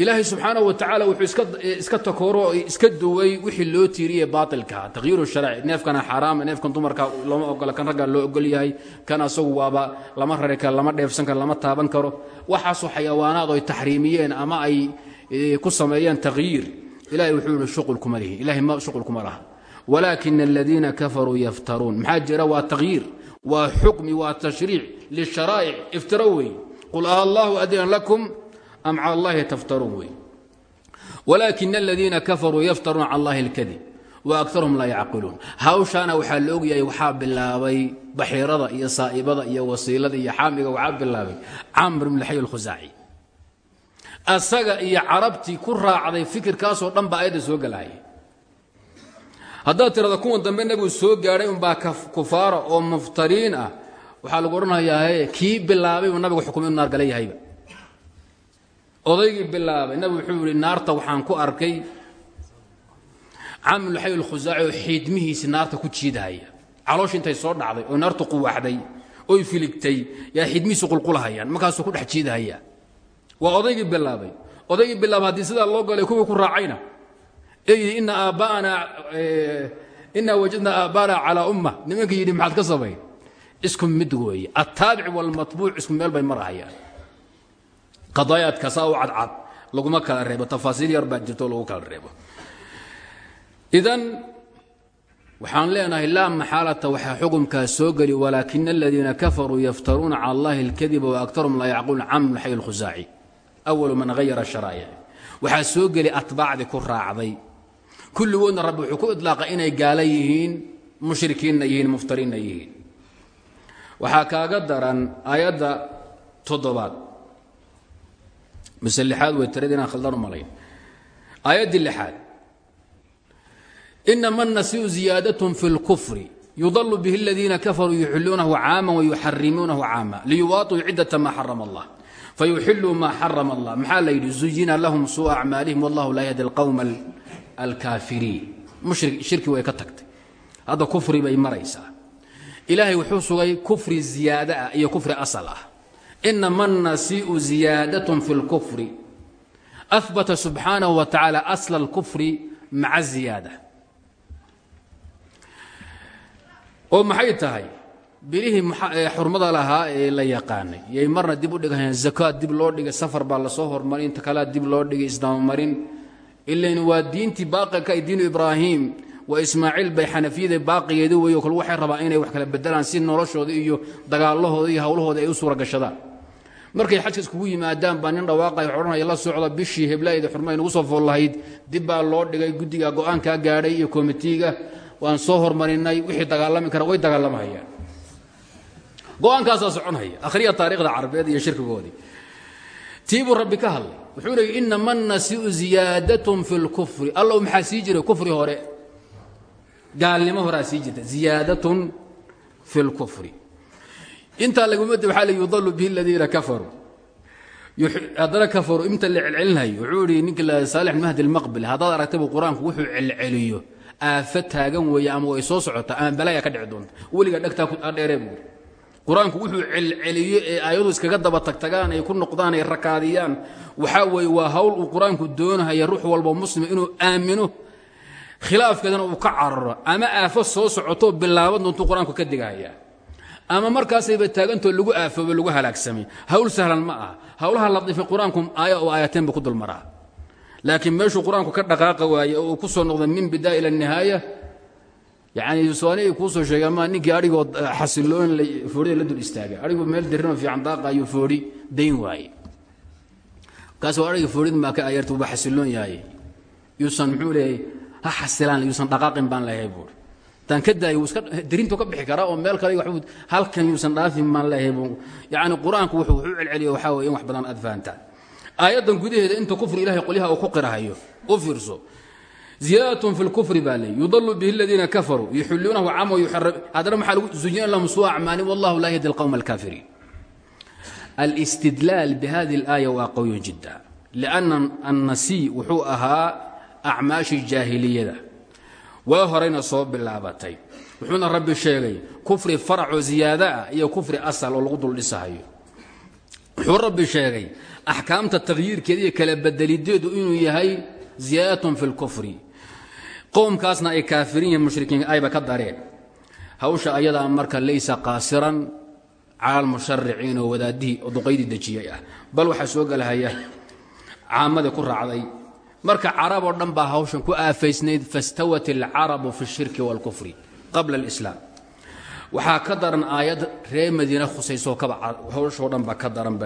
ilaahay subxaanaه wa tacaala wuxuu iska takooro iska duway wixii loo tiiriye baailkaa takhyiiru sharci neefkana xaaraama neefkan dumarka looma ogola kan raggaa loo ogol yahay kan asagu waaba lama rari karo lama dheefsan karo lama taaban karo. Waxaasoo xayawaanaad ay taxriimiyeen ama ay ku sameeyeen takhyiir ilahay wuxuu yihi shuqul kuma lihi. Ilahay shuqul kuma laha walaakina aladiina kafaruu yaftaruun maxaa jira waa takhyiir waa xukmi waa tashriic lisharaa'ic iftiro wey qul a allahu adina lakum am cala allahi taftaruun wey walaakina aladiina kafaruu yaftaruuna cala allahi اlkadib wa akarhum laa yacqiluun hawshaana waxaa la ogyahay waxaa bilaabay baxiirada iyo saa'ibada iyo wasiilada iyo xaamiga waxaa bilaabay camr ibn xay اlkhusaaci asaga iyo carabtii ku raacday fikirkaasoo dhan baa ayadda soo gelaya haddaad tirada kuwan dambe nebigu soo gaadhay unbaa kufaara oo muftariin ah. Waxaa lagu odhanayaa kii bilaabay uu nabigu xukumay inu naar gala yahayba odaygii bilaabay nabigu wuxuu yihi naarta waxaan ku arkay camlxay lkhusaaci oo xiidmihiisi naarta ku jiidahaya. Caloosh intay soo dhacday oo naartu quwaxday oy filigtay yaa xiidmihiisi qulqulahayaan markaasuu ku dhex jiidahaya. Waa odaygii bilaabay. Odaygii bilaabay haddii sidaa loo galay kuwii ku raacayna ee inaa wajadna aaba'ana calaa umma. Nimankii yidhi maxaad ka samayn isku mid weeye altaabic walmatbuuc isku meel bay marahayaan. Qadaayaadka saa u cadcad laguma kala reebo. Tafaasiil yar baa jirto lagu kala reebo. Idan waxaan leenahay laa maxaalata waxaa xukumkaas soo geli walaakina aladiina kafaruu yaftaruuna cala allahi اlkadiba waaktarhum laa yacquluun caml xay اlkhusaaci awalu man hayara sharaa'ic. Waxaa soo geli atbaacdii ku raacday kulligoodna rabbi wuxuu ku idlaaqay inay gaala yihiin mushrikiinna yihiin muftariinna yihiin waxaa kaaga daran aayadda toddobaad mise lixaad way tiradii inaan khaldaan u malayn aayaddii lixaad inama الnasiu ziyaadatn fi اlkufri yudalu bihi اladiina kafaruu yuxiluunahu caama wayuxarimuunahu caama liyuwaaطuu cidaة ma xarama اllah fayuxiluu ma xarama اllah maxaa la yidhi zuyina lahum suuءa acmaalihim wallahu laa yahdi اlqowma alkaafiriin way ka tagtay. Hadda kufri bay maraysaa. Ilaahay wuxuu sugay kufri ziyaada ah iyo kufri asal ah. Inama annasii'u ziyaadatun fi اlkufri ahbata subxaanahu wa tacaala asla اlkufri maca ziyaada. Oo maxay tahay? Bilihii xurmada lahaa ee la yaqaanay. Yay marna dib u dhigahayeen zakaad dib loo dhigay safar baa la soo hormarin takalaad dib loo dhigay isdaamamarin ilayn waa diintii baaqika ay diinu ibraahim waa ismaaciil bay xanafiyada baaqigeedi weeyo kale waxay rabaan inay wax kala bedelaan si noloshooda iyo dagaalahooda iyo hawlahooda ay u suura gashadaan markay xajka iskugu yimaadaan baa nin dhawaaqay odhanaya la socda bishii heblaayda xurmada nagu soo fool lahayd dib baa loo dhigay guddiga go'aankaa gaadhay iyo komitiiga waan soo hormarinay wixii dagaalami kara way dagaalamahayaan. Go'aankaasaa soconhaya akhriya taarikhda carabeed iyo shirkigoodii tii buu rabbi ka hadlay. Wuxuu leeyay inama nasiu ziyaadatun fi lkufri allow maxaa sii jiray kufri hore? Gaalnimo horaa sii jirta ziyaadatun fi lkufri intaa lagumada waxaa la yudalu bihi aladiina kafaruu? Haddana kafaruu inta la celcelinhayo wuxuu ihi ninka saalix mahdi almaqbili haddaad aragtaybu qur'aanku wuxuu celceliyo. Aafo taagan weeye ama way soo socotaa ama balaya ka dhici doonta. Weligaa dhegtaa dheeree buuri qur'aanku wuxuu celceliyo ee aayadu iskaga daba tagtagaan ay ku noqdaan ay rakaadiyaan. Waxaa weeye waa hawl uu qur'aanku doonahaya ruux walba muslima inuu aamino. Khilaafkeedana uu ka cararo. Ama aafo soo socotoo bilaaban doontuu qur'aanku ka digahayaa ama markaasayba taagantoo lagu aafoobo lagu halaagsamay hawl sahlan ma aha. Hawlaha ladiifay qur'aanku aaya oo aayateenba ku dulmaraa. Laakiin meeshuu qur'aanku ka dhaqaaqa waaye oo uu ku soo noqday min bidaa ila nihaaya yani soanigay kuu soo sheegay ama ninkii adhigoo xasiloon foodhida la dul istaagay. Adhigu meel dirinoo fiican daaqayo foodhi dayn waaye. Kaasoo adhiga foodhid maa ka ayarta uba xasiloon yahay yuusan muxuu leeyahay ha xasilaan yuusan dhaqaaqin baan leeyahay buuri taan ka daayo iska dirintu ka bixi karaa oo meel kale waxbuu halkan yuusan dhaafin baan leeyahay buu yacni qur'aanku wuxuu wuxuu celceliya waxaa weeye in wax badan aad fahantaan aayaddan gudaheeda inta kufri ilahay qolyaha uu ku qirahayo u fiirso ziyaadatun fi lkufri baa leey yudalu bihi aladiina kafaruu yuxilluunahu cama haddana maxaa lagu zuyina lahum suu acmaalin wallahu laa yahdi alqowma alkaafiriin. Alistidlaal bihadi alaaya waa qawiyun jidda. Lianna annasii wuxuu ahaa acmaashii jaahiliyada. Waa horayna soo bilaabatay. Wuxuuna rabbi sheegay kufri faracoo ziyaada ah iyo kufri asal oo lagu duldhisahayo wuxuu rabbi sheegay axkaamta takhyiirkeeda iyo kala bedelideedu inuu yahay ziyaadatun fi lkufri qowmkaasna ay kaafiriin yihiin mushrikiin ayba ka dareen. Hawsha ayadaa marka laysa qaasiran cala almushariciin oo wadaadihii oo duqaydii dejiyey ah. Bal waxaa soo gelahaya caamadii ku raacday. Marka carab oo dhan baa hawshan ku aafaysnayd fastawat alcarabu fi shirki wاlkufri qabla اlislaam waxaa ka daran aayad ree madiine khusaysoo kaba hawshoo dhan baa ka daran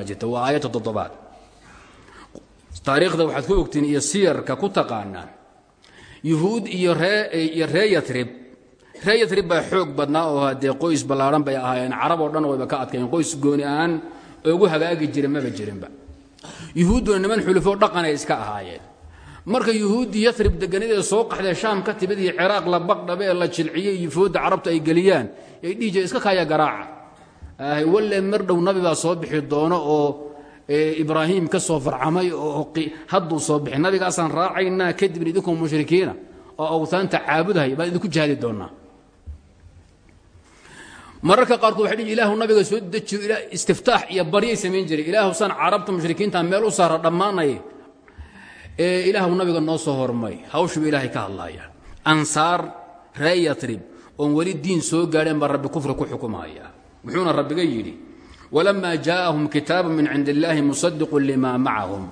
iyo yuhuud iyo reiyo ree yatrib ree yatrib baa xoog badnaa oo haddee qoys ballaadhan bay ahaayeen. Carab oo dhan wayba ka adkayen qoys gooni ahaan ugu hagaagi jirin maba jirinba. Yuhuudduna niman xulufoo dhaqanay iska ahaayeen. Marka yuhuuddii yatrib deganadee soo qaxdee shaam ka timid iyo ciraaq la baqdhabe ee la jilciyey iyo foodda carabta ay geliyaan ay dhihi iska kaaya garaaca. Walle mar dhow nabi baa soo bixi doono oo ibraahim ka soo farcamay oo hadduu soo bixi nabigaasaan raacaynaa kadibna idinkoo mushrikiina oo awtaanta caabudhay baan idinku jihaadi doonnaa. Mararka qaarkood waxay dhihi ilaahu nabiga soo dejiyo istiftaax iyo baryay samayn jiray. Ilaahu saan carabta mushrikiinta meel u saara dhammaanay. Ee ilaahu nabiga noo soo hormay. Hawshuba ilaahay ka hadlaaya. Ansaar ree yatrib oon diin soo gaadheen baa rabbi ku xukumaya. Wuxuuna rabbiga yidhi wlama jaaahum kitaabu min cindi illaahi musadiqu lima macahum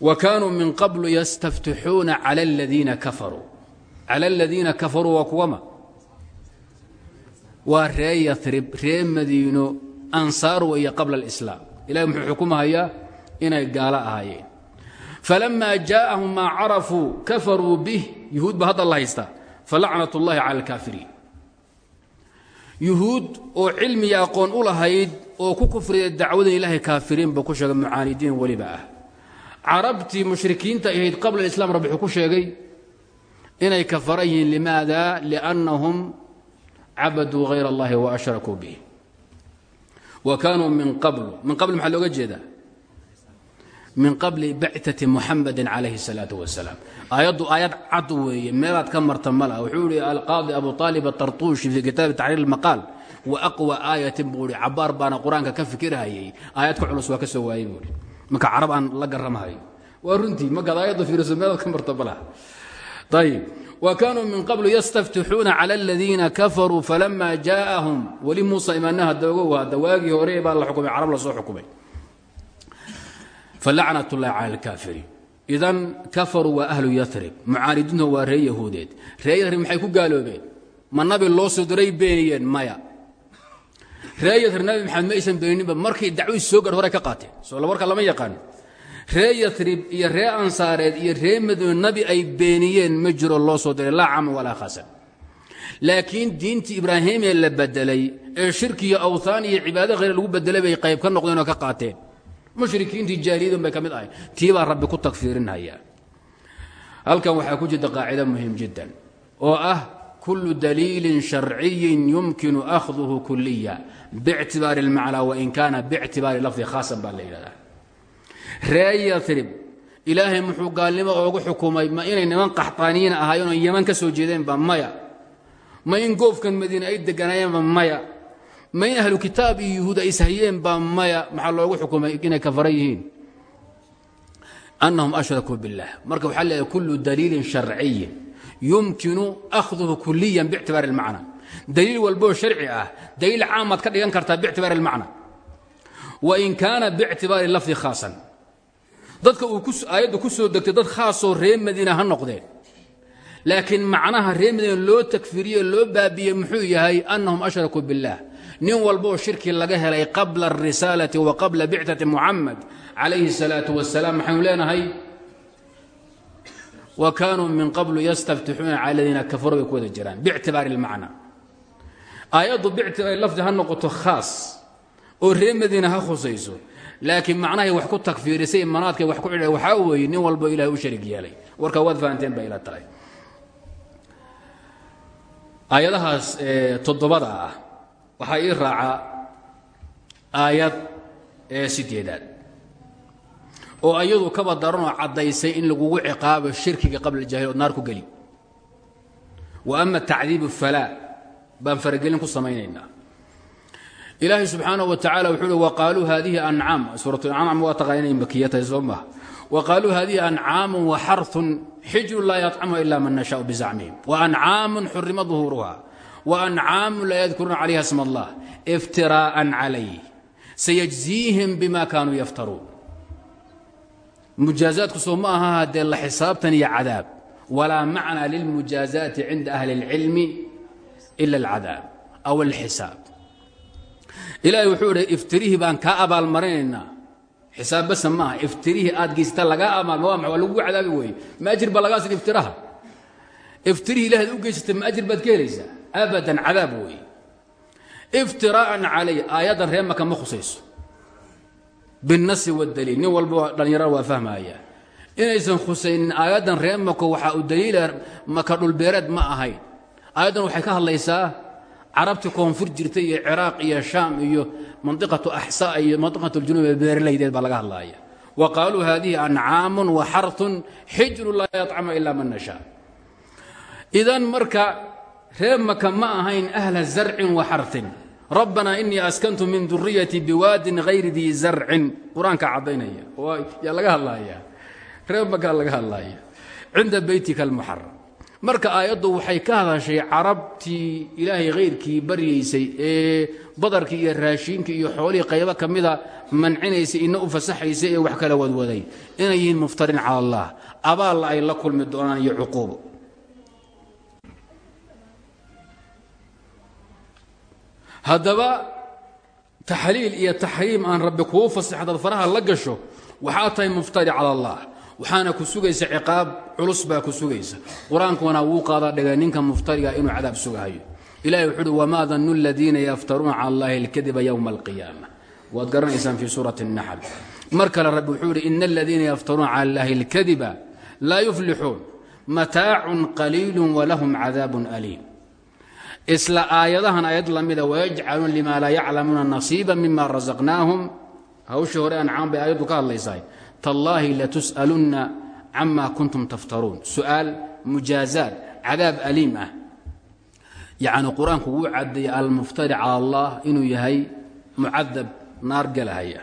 wa kaanuu min qablu yastaftixuuna cala ladiina kafaruu cala aladiina kafaruu waa kuwama waa ree yarib ree madiino ansaar weeye qabla alislaam ilahi muxuu xukumahayaa inay gaalo ahaayeen falama jaaahum maa carafuu kafaruu bih yuhuud ba hadda la haystaa falacnat اllahi cala alkaafiriin yuhuud oo cilmiya aqoon u lahayd oo ku kufriya dacwadan ilaahay kaafiriin buu ku sheegay mucaanidiin weliba ah. Carabtii mushrikiinta ahayd qabla اlislaam rabbi wuxuu ku sheegay inay kafara yihiin limaada? liannahum cabaduu hayr اllahi wa ashrakuu bih wa kaanuu min qablu. Min qabl maxaa looga jeedaa min qabli bactati muxamadi calayhi salaau wasalaam aayaddu aayad cad weeye ka marta mala wuxuu ihi alqaadi abu aalib atartuushi fii kitaabi taxriir maqaal wa aqwa aayatin buu ihi cabaar baana ka fikirhayay aayad ka culus waa ka soo waayey buui marka carab aan la garamhayo waa runtii markaad aayaddu fiiriso meelaad ka marta malaha ayb wa kaanuu min qablu yastaftixuuna cala aladiina kafaruu falama jaaahum weli muusa imaanaha doogow hadda waagii hore baa la xukumay carab la soo xukumay falacnat اllahi cala اlkaafiriin idan kafaruu waa ahlu yarib mucaanidiintu waa ree yahuudeed ree yarib maxay ku gaaloobeen ma nabi loo soo diray beeniyeen maya ree yarib nabi maxamed ma aysan beeninba markay dacwadii soo gaadh hore ka qaateen soo warka lama yaqaano ree yatrib iyo ree ansaareed iyo ree madiine nabi ay beeniyeen ma jiro loo soo diray laa caama walaa khasan laakiin diintii ibraahimee la bedelay ee shirkiyo awthaan iyo cibaado ka noqdeen oo mushrikiintii jaahiliyadun bay ka mid ahay. Tii baa rabbi ku tagfiirinhayaa halkan waxaa ku jirta qaacida muhiim jiddan oo ah kullu daliilin sharciyin yumkinu akhduhu kuliya biictibaari اlmacnaa wain kaana biictibaari lafdi khaasan baa la yidhahdaa. Ree yatrib ilaahay muxuu gaalnimo oogu xukumay ma inay niman qaxtaaniyiin ahaayeen oo yeman ka soo jeedeenba maya. Ma in goofkan madiine ay deganaayeenba maya ma in ahlu kitaab iyo yuhuud ay ishayeen baa maya maxaa loogu xukumay inay kafara yihiin annahum ashrakuu biاllah marka waxaa leedahay kullu daliilin sharciyin yumkinu akhduhu kuliyan biictibaari اlmacna daliil walboo sharci ah daliil caamaad ka dhigan kartaa biictibaari اlmacna wain kaana biictibaari lafdi khaasan dadka uu aayadda ku soo degtay dad khaasoo ree madiina ha noqdeen laakiin macnaha ree madiina loo takfiriye loo baabiyey muxuu yahay annahum ashrakuu biاllah nin walboo shirki laga helay qabla اrisaalati wa qabla bictati muxamed calayhi الsalaaةu wasalaam maxaynu leenahay wa kaanuu min qablu yastaftixuuna cala ladiina kafaruu bay ku wada jiraan biictibaari اlmacna aayaddu biictibaari lafdi ha noqoto khaas oo ree madiina ha khusayso laakiin macnahay wax ku takfiirisay manaadkay wax ku cidha waxaa weeye nin walbo ilahay u sharig yeelay warkaa waad fahanteen bay ila tahay aayadahaas toddobada ah waxaa ii raaca aayad ee sideedaad oo ayadu kaba daranoo caddaysay in lagugu ciqaabo shirkiga qabla اljahil ood naar ku geli wa ama tacdiibu falaa baan faragelin ku samaynaynaa. Ilaahay subxaanaه wa tacala wuxuu uhi waqaaluu hadihi ancaam suuratulancaam waa taqaa inay makiyatahay soo maha waqaaluu hadihi ancaamu waxarun xijru laa yacamha ila man nashaau bizacmihim. Waancaamun xurima duhuuruha waancaamun laa yadkuruuna calayha sma allah iftiraa'an calayh sayajziihim bima kaanuu yaftaruun. Mujaazaadku soo ma aha haddee la xisaabtan iyo cadaab. Walaa macnaa lilmujaazaati cinda ahli اlcilmi ila alcadaab aw alxisaab. Ilaahay wuxuu idhi iftirihii baan kaa abaalmarinaynaa xisaab basa maaha iftirihii aad geysata lagaa amaalma waa lagugu cadaabi weeye. Ma ajir baa lagaa sin iftiraha? Iftirihii ilahaad u geysatay ma ajir baad ka helaysaa abadan cadaab weeye. Iftiraa'an calay aayaddan ree maka ma khusayso. Binnasi waddaliil nin walba dhallinyarada waa fahmaya inaysan khusaynin aayaddan ree mako waxaa u daliila maka dhulbeereed ma ahayn. Aayaddan waxay ka hadlaysaa carabti koonfur jirta iyo ciraaq iyo shaam iyo mandiqatu axsaa iyo mandiqatu ljunuub ee beeralaydeed baa laga hadlaaya. Wa qaaluu haadihi ancaamun wa xarun xijru laa yacama ilaa man nashaa. Idan marka ree maka ma ahayn ahla zarcin wa xarin rabbanaa inii askantu min duriyatii biwaadin hayri dii zarcin. Qur'aanka caddaynaya. Yaa laga hadlaaya. Ree makaa laga hadlaaya. Cinda beytika almuxaram marka aayaddu waxay ka hadashay carabtii ilaahay khayrkii baryaysay ee badarkii iyo raashiinkii iyo xoolihii qaybo ka mida mancinaysay ina u fasaxaysay ee wax kala wadwaday. Inay yihiin muftarin cala allah. Abaalla ay la kulmi doonaan iyo cuquubo haddaba taxliil iyo taxriim aan rabbi kuu fasax hadaad faraha la gasho waxaa tahay muftari cala allah waxaana ku sugaysa ciqaab culus baa ku sugaysa. Qur'aankuna wuu qaadaa dhigay ninka muftariga inuu cadaab sugahayo ilahi wuxuu uhi wamaa dannu aladiina yaftaruuna cala allahi alkadiba yowma alqiyaama. Waad garanaysaan fii suurati اnaxl mar kale rabbi wuxuu yidhi ina aladiina yaftaruuna cala allahi alkadiba laa yuflixuun mataacun qaliilu walahum cadaabun aliim. Isla aayadahan aayad lamida wayajcaluun lima laa yaclamuuna nasiiba mima rasaqnaahum hawshii hore ancaan bay aayaddu ka hadlaysahay tallaahi latus'alunna cama kuntum taftaruun su'aal mujaazaad cadaab aliim ah yacni qur-aanku wuu caddeeyey almuftari cala allah inuu yahay mucadab naar galahaya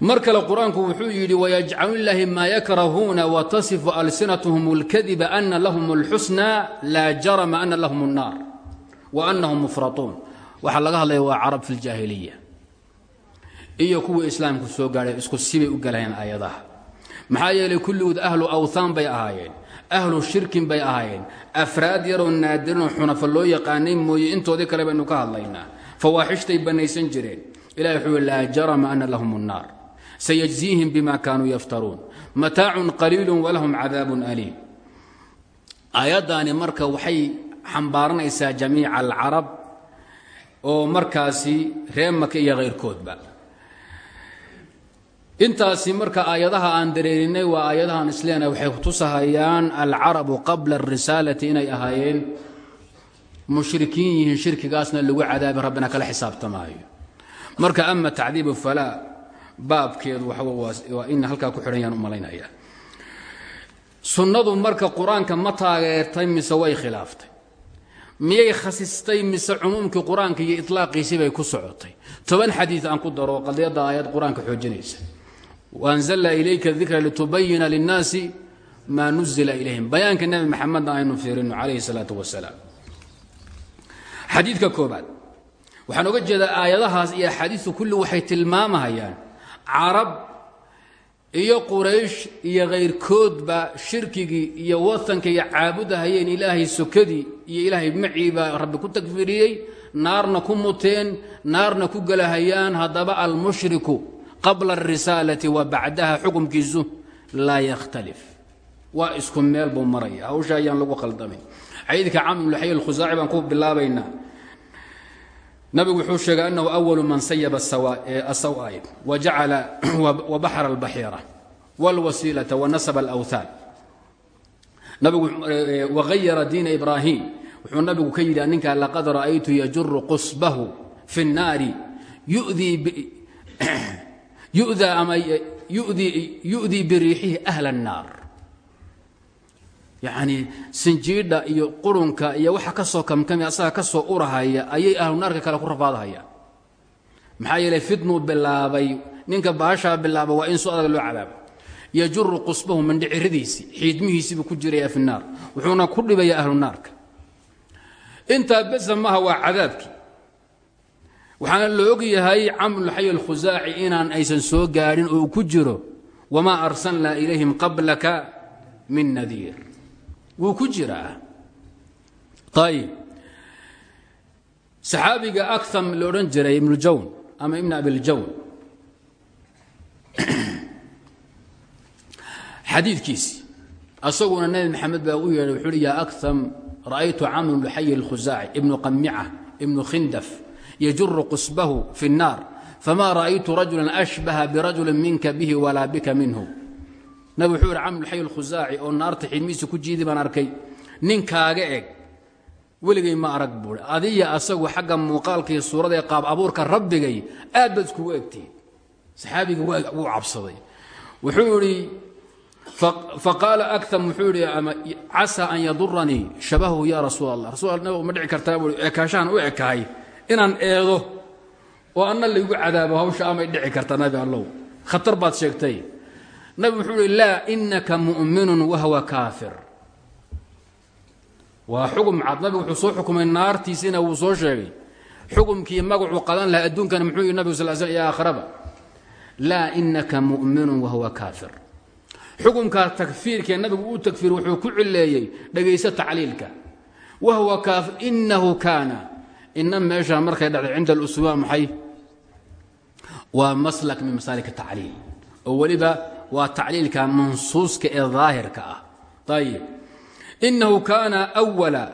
mar kale qur-aanku wuxuu yidhi wayajcalu lilaahi maa yakrahuuna watasifu alsinatuhum اlkadiba ana lahum اlxusna laa jarama ana lahum الnaar wa anahum mufratuun waxaa laga hadlaya waa carab fi اljaahiliya iyo kuwii islaamku soo gaadhay isku sibay u galaheen aayadaha maxaa yeelay kulligood ahlu awthaan bay ahaayeen ahlu shirkin bay ahaayeen. Afraad yaroo naadirinoo xunafa loo yaqaanay mooye intoodii kale baynu ka hadlaynaa. Fawaaxishtay bannaysan jireen. Ilahi wuxuu laa jarama ana lahum الnaar sayajziihim bima kaanuu yaftaruun. Mataacun qaliilu walahum cadaabun aliim. Aayaddaani marka waxay xambaaranaysaa jamiica alcarab oo markaasi ree maka iyo khayrkoodba intaasi marka aayadaha aan dareerinay waa aayadahaan isleena waxay tusahayaan alcarabu qabla اrisaalati inay ahaayeen. Mushrikiin yihiin shirkigaasna lagu cadaabi rabbina kala xisaabtamaayo. Marka ama tacdiibu falaa baabkeedu waa in halkaa ku xidhan u malaynaya. Sunnadu marka qur'aanka ma taageertay mise way khilaaftay. Miyay khasistay mise cumuumkii qur'aanka iyo iطlaaqiisii bay ku socotay. Toban xadiid aan ku daro qadiyadda aayad qur'aanka xoojinaysa waanzalna ilayka dikra litubayina linnaasi maa nuzila ilayhim bayaanka nebi maxamedna aynu fiirino calayhi salaatu wasalaam xadiidka koobaad waxaan oga jeedaa aayadahaas iyo axaadiistu kulli waxay tilmaamahayaan carab iyo quraysh iyo khayrkoodba shirkigii iyo watanka iyo caabudahayeen ilaahay sokadii iyo ilaahay maciibaa rabbi ku tagfiriyey naarna ku muteen naarna ku gelahayaan haddaba almushriku qabla alrisaalati wa bacdaha xukumkiisu laa yakhtalif waa isku meel buu maraya hawsha ayaan lagu khaldamin xadiidka camr ibnu xay alkhusaaci baan ku bilaabaynaa nabigu wuxuu sheegay annahu awalu man sayaba asawaa'ib wajacala wabaxra albaxiira wاlwasiilata wanasaba alawthaan nabigu wagayara diina ibraahim wuxuu nabigu ka yidhi ninkaa laqad ra'aytu yajuru qusbahu fi الnaari yu'daa ama yu'dii biriixihi ahla الnaar yacnii sinjiidha iyo qurunka iyo waxa ka soo kamkami asaga ka soo urahaya ayay ahlu naarka kale ku rafaadahayaan maxaa yeelay fitnuu bilaabay ninka baashaa bilaaba waa in su adag loo cadaabo yajuru qusbahu mandhiciradiisii xiidmihiisiibuu ku jiraya fi naar. Wuxuuna ku dhibaya ahlu naarka. Intaa besa maaha waa cadaabkii waxaana la og yahay camrulxay alkhusaaci inaan aysan soo gaadhin oo ku jiro wamaa arsalnaa ilayhim qablaka min nadiir. Wuu ku jiraa. Ayib saxaabiga akam la odhan jiray ibnujawn ama ibn abiljawn xadiidkiisii asaguna nebi maxamed baa u yeedhay wuxuu uhi yaa ra'aytu camru luxay اlkhusaaci ibnu qamica ibnu khindaf yajuru qusbahu fi nnaar fama ra'aytu rajulan ashbaha birajulin minka bihi walaa bika minhu nabig wuxuu yidhi camdulxay alkhusaaci oo naarta xidmihiisa ku jiidi baan arkay nin kaaga eg weligay ma arag buui adiya asagu xagga muuqaalkaiyo suurada ee qaab abuurka rabbigay aad baad iskugu egtihiin saxaabigii wuu cabsaday wuxuu idhi faqaala akam wuxuu idhi casaa an yaduranii shabahu ya rasuul allah rasul nabig ma dhici kartaa buui ekaashahan u ekahay inaan eedo oo anna laygu cadaabo hawsha amay dhici kartaa nabi allow. Khatar baad sheegtay. Nabi wuxuu ihi laa inaka mu'minun wahwa kaafir. Waa xugum cad. Nabigu wuxuu soo xukumay naartiisina wuu soo sheegay. Xukumkii magacuu qadan lahaa adduunkana muxuu yihi nabig sal sl iyo aakhraba laa inaka mu'minun wahuwa kaafir. Xukumkaa takfiirkee nabigu uu takfiir wuxuu ku cileeyey dhegayso tacliilka. Wahuwa kaafir inahu kaana inan meeshaan markay dhacday cinda aluswa maxay waa maslak min masaalik tacliil oo weliba waa tacliilka mansuuska ee daahirka ah ayib inahu kaana wala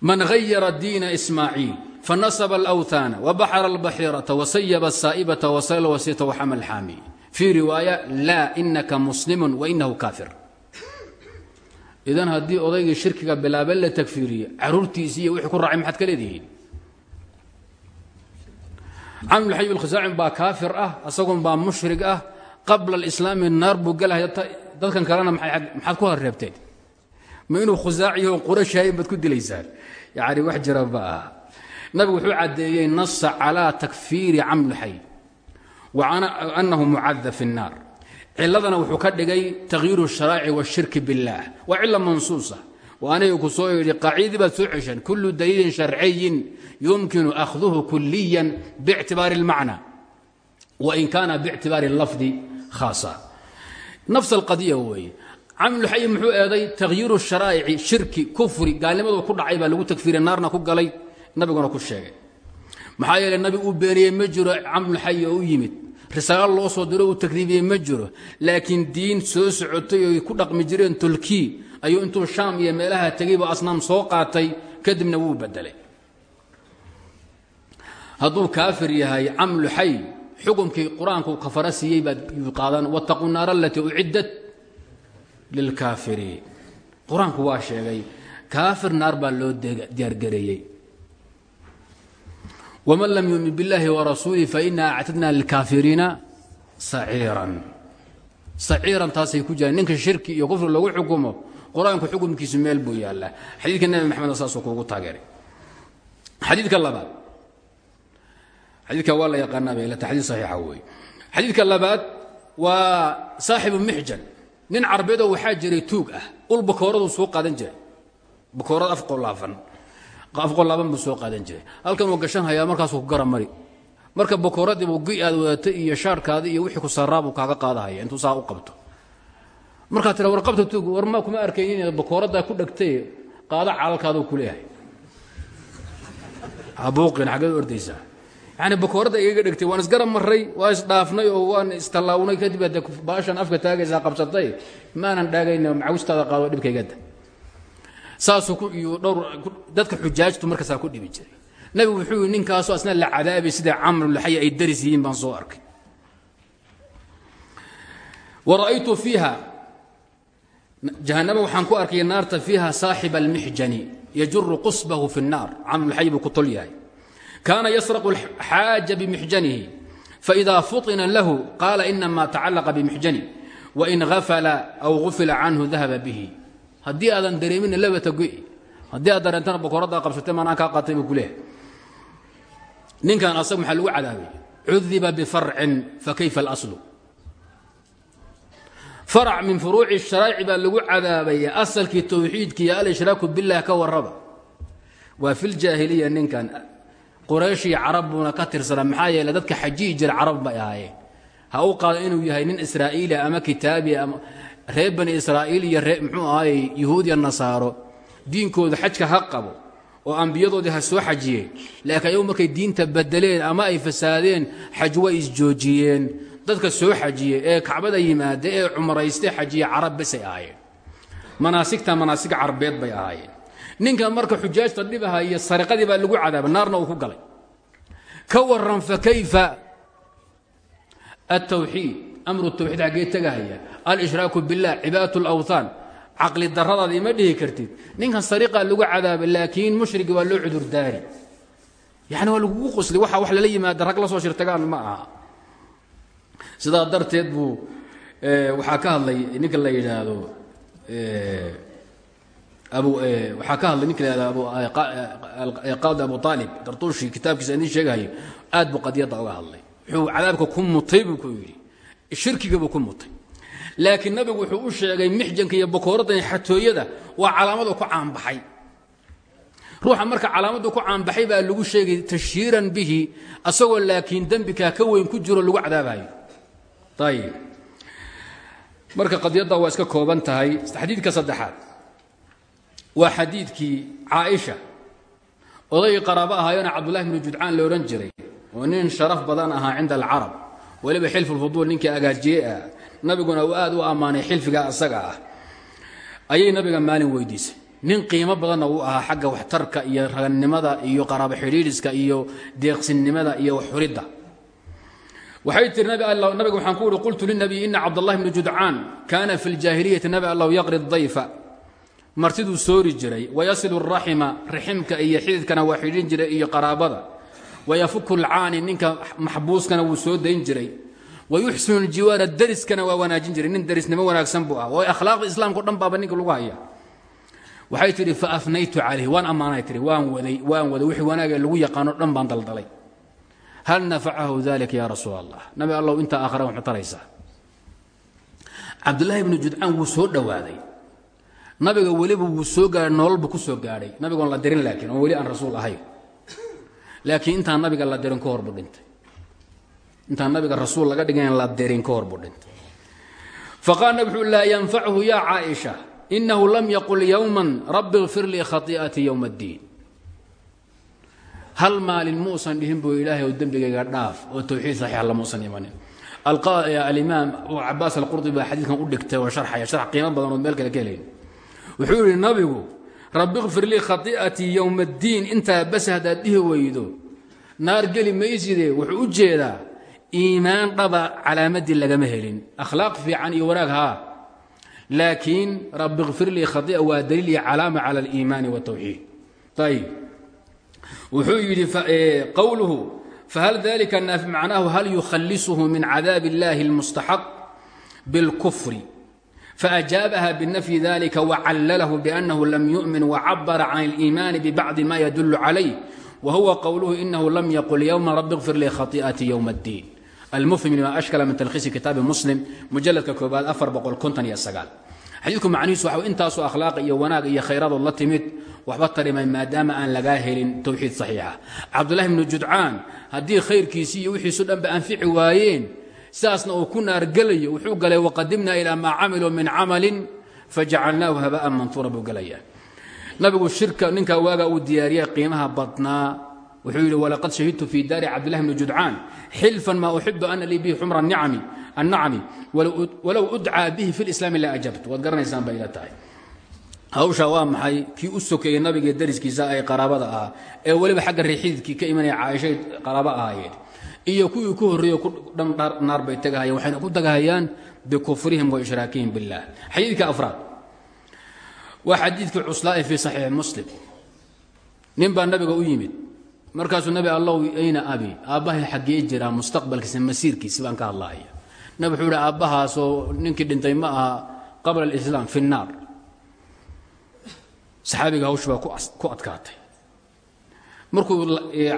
man hayara diina ismaaciil fanasaba alawthaana wabaxara albaxiirata wasayaba asaa'ibata wasalwasita waxamal xaami fii riwaaya laa inaka muslimun wainahu kaafir idan haddii odaygii shirkiga bilaaben la takfiiriyo caruurtiisii iyo wixii ku raacay maxaad ka leedihiin? Camr bn xajib alkhisaacin baa kaafir ah isagun baa mushrig ah. Qabla alislaami naar buu gelahaya dadkan kalena maxaad ku horreebteen ma inuu khusaaciyo qurashahayn baad ku dilaysaan? Yani wax jira ba. Ah nabigu wuxuu caddeeyey nasa calaa takfiiri camr xajib wa anahu mucada fi الnaar ciladana wuxuu ka dhigay takyiiru sharaaci washirki biاllaah waa cila mansuusa. Wa aniga ku soo yidhi qaacidii baad soo ceshan. Kullu daliilin sharciyin yumkinu akhduhu kuliyan bictibaari اlmacna wain kaana bictibaari lafdi khaasa. Nafs alqadiya weeye. Camimulxayi muxuu eeday takhyiiru sharaa'ici shirki kufri. Gaalnimadu ku dhacay baa lagu tagfiiray naarna ku galay nabiguna ku sheegay. Maxaa yeele nabi uu beeniyey ma jiro u yimid risaalo loo soo diro uu takriibiyey ma jiro laakiin diin soo socotay oy ku dhaqmi jireen tulkii ayuu intuu shaam iyo meelaha tegayba asnaam soo qaatay kadibna wuu bedelay hadduu kaafir yahay camluxay xukumkii qur'aanku kafara siiyey baad qaadan wattaquu naara alatii uciddat lilkaafiriin. Qur'aanku waa sheegay kaafir naar baa loo diyaargareeyey waman lam yumin biاllahi warasuulih faina actadna lilkaafiriina saciiran saciiran taasay ku jiraan ninka shirki iyo kufri lagu xukumo qur'aanku xukumkiisu meel buu yaallaa xadiidka nebi maxamed saasuu kuugu taageeray xadiidka labaad xadiidka waa la yaqaanaa bay lata xadiid saxiixa weeye xadiidka labaad waa saaxibu mixjan nin carbeedoo waxaa jiray tuug ah ul bakooraduu soo qaadan jiray bakoorad afqolaafan afqolaaban buu soo qaadan jiray. Halkan uu gashan hayaa markaasuu ku gara mari. Marka bakooradii buu gi aad wadatay iyo shaarhkaadii iyo wixii ku sarraabuu kaaga qaadahaya intuu saa u qabto. Markaa tira war qabta tuug war ma kuma arkaynin inaad bakooraddaa ku dhegtay qaada calalkaaduu ku leeyahay. Habuuqin xaggeed ordaysaa. Yani bakooradda igaga dhegtay waan isgarab maray waa isdhaafnay oo waan istallaawnay kadib baashan afka taagaysaa qabsatay maanan dhaagayna macawistaada qaado dhowr dadka xujaajtu markaasaa ku dhibi jiray nabigu wuxuu yii ninkaasoo asna la cadaabay sida camrulaxaya ay daris yihiin baan soo arkay wa ra'aytu fiiha jahanama waxaan ku arkay naarta fiiha saaxiba almixjani yajuru qusbahu fi الnaar camrulaxay buu ku tol yahay kaana yasraqu xaaja bimixjanihi faإida fuطina lahu qaala inama tacalaqa bimixjani wain afala aw ufila canhu dahaba bihi haddii aadan dareemin labata go haddii aad dareentana bokoraddaa qabsatay maanaan kaa qaatay buu ninkan asag maxaa lagu cadaabay cudiba bifarcin fakayfa اlaslu farac min furuuci sharaa'ici baa lagu cadaabaya asalkii towxiidki iyo alshraaku bilah ka warraba. Waa fi ljaahiliya ninkan quraysh iyo carab buuna ka maxaa yeele dadka xajihi jira carab bay ahaayeen. Ha u qaado inuu yahay nin israa'iili ama kitaabi ama reer bani israa'iil iyo ree muxuu ahaayey yuhuudiya nasaaro diinkooda xajka ha qabo oo ambiyadoodii ha soo xajiyeen laakiin markay diinta bedeleen ama ay fasaadeen xaj way isjoojiyeen. Dadka soo xajiye ee kacbada yimaada ee cumrayste xajiye carab basay ahaayeen. Manaasigta manaasig carbeed bay ahaayeen. Ninkan marka xujaajta dhibahaiyo sariqadii baa lagu cadaaba naarna uu ku galay. Ka waran fa kayfa? Altawxiid amru tawxiid xaggee tegahaya alshraaku biاllah cibaadat اlawthaan caqli daradaada ima dhihi kartid. Ninkan sariqaa lagu cadaaba laakiin mushrigi waa loo cudurdaari yani waa lagugu qosli waxa wax lala yimaada rag la soo shirtagaan ma aha. Sidaa darteed buu waxaa ka hadlay ninka la yidhaahdo waxaa ka hadlay ninka la yhahdo qaadi abu aalib dartuushi kitaabkiisa idiin sheegahayo aad buu qadiyadda uga hadlay. Wuxuu cadaabka ku mutay buu ku yidhi shirkigabuu ku mutay. Laakiin nabigu wuxuu u sheegay mixjanka iyo bakooradda xatooyada waa calaamadu ku caanbaxay. Ruuxa marka calaamadu ku caanbaxay baa lagu sheegay tashhiiran bihi asagoo laakiin dembikaa ka weyn ku jiro lagu cadaabayo ayib marka qadiyadda waa iska kooban tahay xadiidka saddexaad. Waa xadiidkii caaisha. Odaygii qaraabo ahaayona cabdullahi bnu judcaan la odhan jiray oo nin sharaf badan ahaa cinda alcarab weliba xilfulfuduul ninkii agaajiye ah nabiguna uu aad u ammaanay xilfiga asaga ah. Ayay nabiga maalin weydiisay. Nin qiimo badanna uu ahaa xagga waxtarka iyo ragannimada iyo qaraabo xidhiidhiska iyo deeqsinnimada iyo waxxuridda waxay tiri nabiga waxaan ku uhi qultu linabiy ina cabdallahi bni judcaan kaana fi ljaahiliyati nabi allow yaqri dayfa. Martiduu soori jiray wayasilu raxima raximka iyo xididkana waa xidhin jiray iyo qaraabada wayafuku lcaani ninka maxbuuskana wuu soo dayn jiray wayuxsinu ljiwaara dariskana waa wanaajin jiray nin darisnimo wanaagsan buu ah oo akhlaaqda islaamka o dhan baaba ninka lagu haya waxay tidhi faafnaytu calayh waan ammaanay tihi waan waday waan waday wixii wanaagee lagu yaqaano dhan baan daldalay hal nafacahu dalika ya rasuul allah nabi allow intaa aakhira waxu taraysaa cabdullaahi bnu judcaan wuu soo dhowaaday nabiga weliba wuu soo gaahay nololbu ku soo gaadhay nabigoon la dirin laakiin oon weli aan rasuul ahayn laakiin intaan nabiga la dirin ka hor buu intaan nabiga rasuul laga dhigan la dirin ka hor buu faqaal nabi wuxuu laa yanfachu yaa caaisha inahu lam yaqul yowman rabbi ikfir lii khatii'atii yowma addiin hal maalin muusan dhihin buu ilaahay oo dembigayga dhaaf oo towxiid saxiixa lamausan imanin. Alimaam cabaas alqurdi baa xadiidkan u dhigtay oo sharxaya sharx qiimo badan oo meel rabbi kfir lii khati'atii yowma addiin intaa bas haddaad dhihi weydo naar geli mayside wuxuu u jeedaa iimaan dhaba calaamadii lagama helin akhlaaq fiican iyo wanaag haa laakiin rabbi kfir lii khaia waa daliil iyo calaama cala aliimaani wاtawxiid ayib wuxuu yidhi qowluhu fahal dalika macnaahu hal yukhalisuhu min cadaab اllahi اlmustaxaq bاlkufri faأjaabaha bnafyi dalika wcallalahu bأnnahu lam yuؤmin wcabara can اliimaani bbacdi ma yadul calayh whuwa qowluhu inahu lam yaqul ywma rabi kfir lii khai'ati ywm اddiin almufhim lima ashkala min talkhiisi kitaabi muslim mujaladka koobaad afar boqol konton iyo sagaal xadiidku macnihiisu waxa intaasoo akhlaaq iyo wanaag iyo khayradood la timid waxba tarimay maadaama aan lagaa helin towxiid saxiixa cabdullahi bnu judcaan haddii khayrkiisii iyo wixiisu dhanba anfici waayeen sidaasna uu ku naargelayo wuxuu galay waqadimna ilaa maa camiluu min camalin fajacalnaahu haba'an mantuura buu gelaya nabigu shirka ninkaa waagaa uu diyaariyey qiimaha badnaa wuxuu yidhi walaqad shahidtu fii daari cabdillahi bni judcaan xilfan maa uxibu ana lii bihi xumra annacami walow udcaa bihi fi lislaami la ajabtu. Waad garanaysaan bay ila tahay. Hawshaa waa maxay? Kii u sokeeyey nabigae dariskiisa ay qaraabada ahaa ee weliba xagga riixidkii ka imanaya caaishay qaraabo ahaayeen iyo kuwii ku horreeyo ku dhan naar bay tagahayeen waxayna ku tagahayaan bikufrihim wa ishraakihim billah. Xadiidka afraad. Waa xadiidkii cuslaa'i fii saxiixi muslim. Nin baa nabiga u yimid. Markaasuu nabi allow ayna abi aabbahay xaggee jiraa mustaqbalkiisa masiirkiisi baan ka hadlaaya nabi wuxuu ihi aabbahaasoo ninkii dhintay ma aha qabla alislaam fi nnaar saxaabiga hawsh baa ku adkaatay. Markuu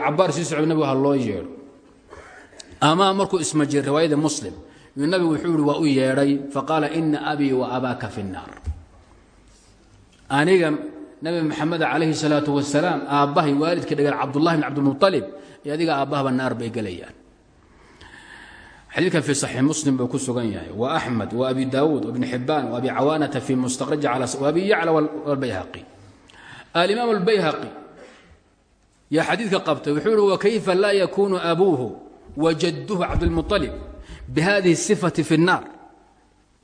cabaar sii socdo nabigu ha loo yeedho ama markuu ismajir riwaayada muslim nabigu wuxuu ihi waa u yeedhay. Faqaala ina abii wa abaaka fi nnaar. Aniga nabi maxamed calayhi salaatu wasalaam aabbahay waalidka dhagal cabdullahi bn cabdilmualib iyo adiga aabbahaba naar bay gelayaan. Xadiidkan fi saxiix muslim buu ku sugan yahay. Wa axmed wa abi daawuud wa bni xibaan wa abi cawaanata fi mustakraji wa abi yacla walbayhaqi alimaam albayhaqi yaa xadiidka qabtay wuxuu ihi wakayfa wa jadduhu cabdilmualib bihadihi sifati fi nnaar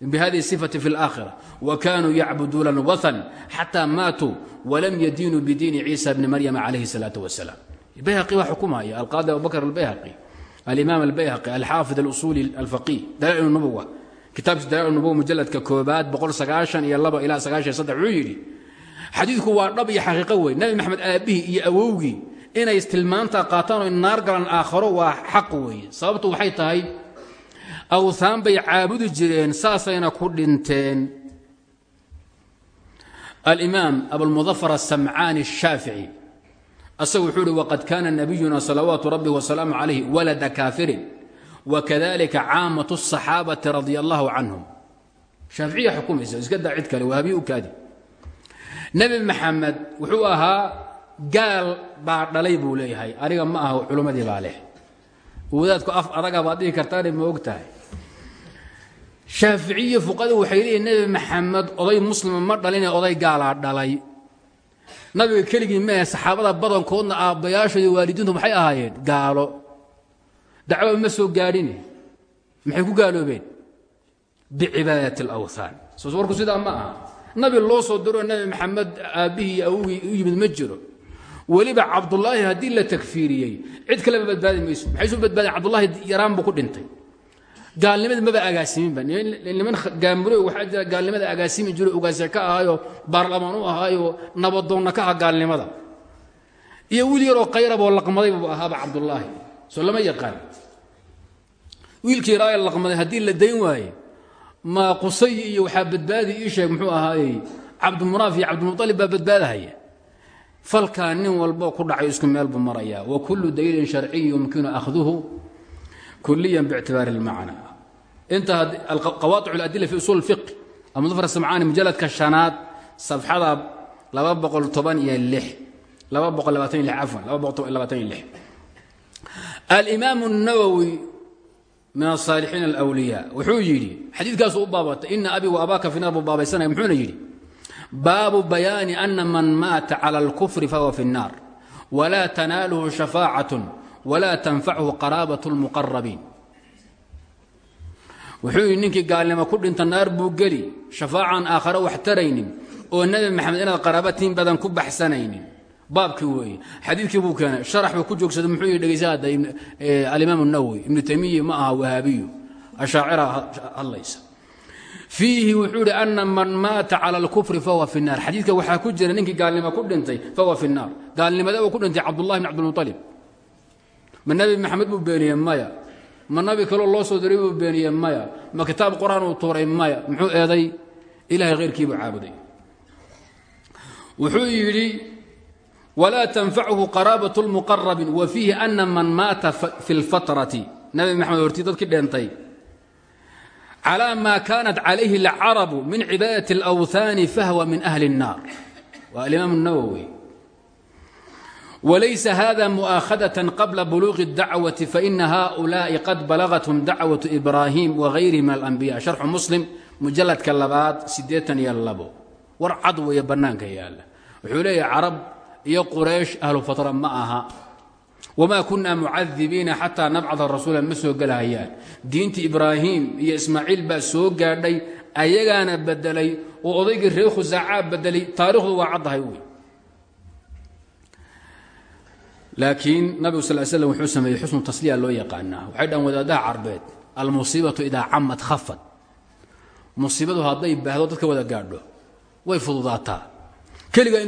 بhذه الصفة في الآخرة وكانوا يعبدون الوثن حتى ماتوا ولم يدينوا بدين عيسى بن مريم عليه الصلاة والسلام البيهقي waa xukmaya القاضي أبو بكر البيهقي الإمام البيهقي الحافظ الأصولي الفقيه دلائل النبوة kitaabkiis dalail النبوة mujaladka koobaad boqol sagaashan iyo laba ilaa sagaashan saddex wuxuu yidhi xadiidku waa dhab iyo xaqiiqo wey nebi maxamed aabihii iyo awowgii inay istilmaantaa qaataan oo naar galan aakharo waa xaq weeye. Sababtu waxay tahay awsaan bay caabudi jireen saasayna ku dhinteen. Alimaam abulmudafar asamcaani ashaafici asagu wuxuu uhi waqad kaana nabiyuna salawaatu rabbihi wasalaamu calayh walada kaafirin wakadalika caamatu asaxaabati radia allahu canhum. Shaaficiya xukumaysa iska daa kale waa habii u kaadi. Nebi wuxuu ahaa gaal baa dhalay buu leeyahay. Aniga ma aha culummadii baa leh. Wadaadku af adaga baad dhihi kartaane ma og tahay shaaficiye fuqadu waxay leeyihiin nebi maxamed oday muslima ma dhaline oday gaalaa dhalay. Nabiga keligii mehe saxaabada badankoodna aabbayaasha iyo waalidiintu maxay ahaayeen? Gaalo. Dacwaba ma soo gaadhine maxay ku gaaloobeen? Bicibaadati alawthaan soos warku sidaa ma aha. Nabi loo soo diroo nebi maxamed aabbihii iyo awogii u yimid ma jiro weliba cabdulaahi haddii la takfiiriyey cid kaleba badbaadi mayso. Maxaysu badbaadeen cabdulaahi yaraan buu ku dhintay. Gaalnimadii maba agaasiminba niman gaamuro waxaa jira gaalnimada agaasimi jiro ugaasya ka ahaayo baarlamaan u ahaayo nabadoonna ka aha gaalnimada. Iyo wiil yaroo qayraboo laqmaday buu ahaaba cabdulaahi soo lama yaqaan. Wiilkii yaraa ee laqmaday haddii la dayn waaye ma qusay iyo waxaa badbaadi ii sheeg muxuu ahaayey cabdimunaaf iyo cabdimualib baa badbaadahaya falkaa nin walbo ku dhacay isku meel buu maraya wa kullu daliilin sharciyi yumkinu akhduhu kuliyan bictibaari اlmacna inta qawaaic اladila fi usul اfiq amudafar samcaani mujaladka shanaad safxada laba boqol toban iyo lix laba boqol labaatan iyo lix cafwan laba boqol labaatan iyo lix alimaam الnawowi min aلصaalixiin اlأwliyaa wuxuu yidhi xadiidkaasu u baabatay ina abi wa abaaka fi naar buu baabaysanaya muxuuna yidhi baabu bayaani ana man maata cala اlkufri fahuwa fi الnaar wla tanaaluhu shafaacaة wla tanfachu qaraabaة اlmuqarabiin wuxuu yidhi ninkii gaalnimo ku dhinta naar buu geli shafaacan aakhare wax taraynin oo nebi maxamed inaad qaraabatiin badan ku baxsanaynin baabkii weeye xadiidkii buu keenay sharax buu ku joogsaday muxuu yidhi dhegaysa hadda alimaam الnawowi ibnu taymiya ma aha wahaabiyu ashaacira hadlaysa fiihi wuxuu idhi ana man maata cala alkufri fahuwa fi naar xadiidka waxaa ku jira ninkii gaalnimo ku dhintay fahuwa fi naar gaalnimada uu ku dhintay cabdullahi bn cabdilmualib ma nabi maxamed buu beeniyey maya. Ma nabi kaloo loo soo diray buu beeniyey maya. Ma kitaab qur'aan uu tuuray maya. Muxuu eeday? Ilahay hayrkiibuu caabuday. Wuxuu yidhi walaa tanfachu qaraabat lmuqarabin wa fiihi ana man maata fi lfatrati nabi maxamed hortii dadkii dhintay calى ma kanat calayhi اlcarabu min cibaadaة اlأwhaani fahwa min ahli الnar waa alimaam الnawowi wlaysa hada mu'aakhadaة qabla buluuqi الdacwaةi faina haؤulaaءi qad balagathum dacwaة ibraahim wغayrihi min alanbiya sharxu muslim mujaladka labaad siddeetan iyo labo war cad weeye bannaanka yaalla wuxuu leeyahay carab iyo quraysh ahlu fatra ma aha wamaa kuna mucadibiina xataa nabcada rasuula ma soo gelahayaan diintii ibraahim iyo ismaaciil baa soo gaadhay ayagaana bedelay oo odaygii reer khusaacaa bedelay taarikhdu waa caddahay wey laakiin nabigu sal slm wuxuu sameeyey xusnu tasliya loo yaqaanaa waxay dhahan wadaadaha carbeed almusiibatu idaa camad khafad musiibadu hadday baahdo dadka wada gaadho way fududaataa keligaa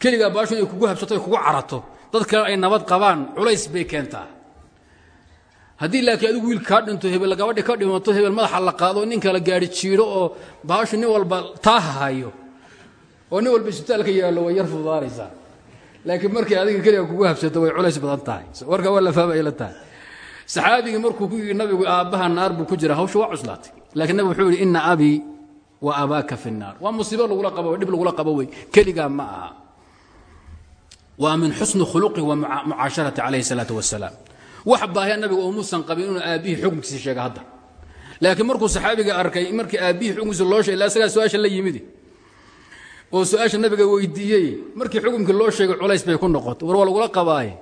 keligaa baashu inay kugu habsato ay kugu carato. Dad ay nabad qabaan culays bay keentaa. Haddii laakiin adigu wiil kaa dhinto hebel gabadhi ka dhimato hebel madaxa la qaado nin kala gaari jiiro oo baashu nin walba taaha oo nin walba isbitaalka yaallo way yar laakiin markay adiga keliga kugu habsato way culays badan tahay. Warka waa la fahmay la tahay. Saxaabigii markuu ku yidhi nabigu aabbaha naar buu ku jira. Hawsha waa cuslaatay. Laakiin nabigu wuxuu yidhi ina abii wa abaaka fi nnaar. Waa musiibo lagula qabo dhib lagula qabo wey. Keligaa ma aha waa min xusni khuluqi wa mucaasharati calayhi salaatu wasalaam wax baahya nabiga oo muusan qabin inuu aabbihii xukunkiisa sheega hadda. Laakiin markuu saxaabiga arkay markii aabbihii xukunkiisa loo sheegay ilaa isagaa su'aasha la yimidi. Oo su'aasha nabiga weydiiyey markii xukunkii loo sheegay culays bay ku noqotay. War waa lagula qabaaye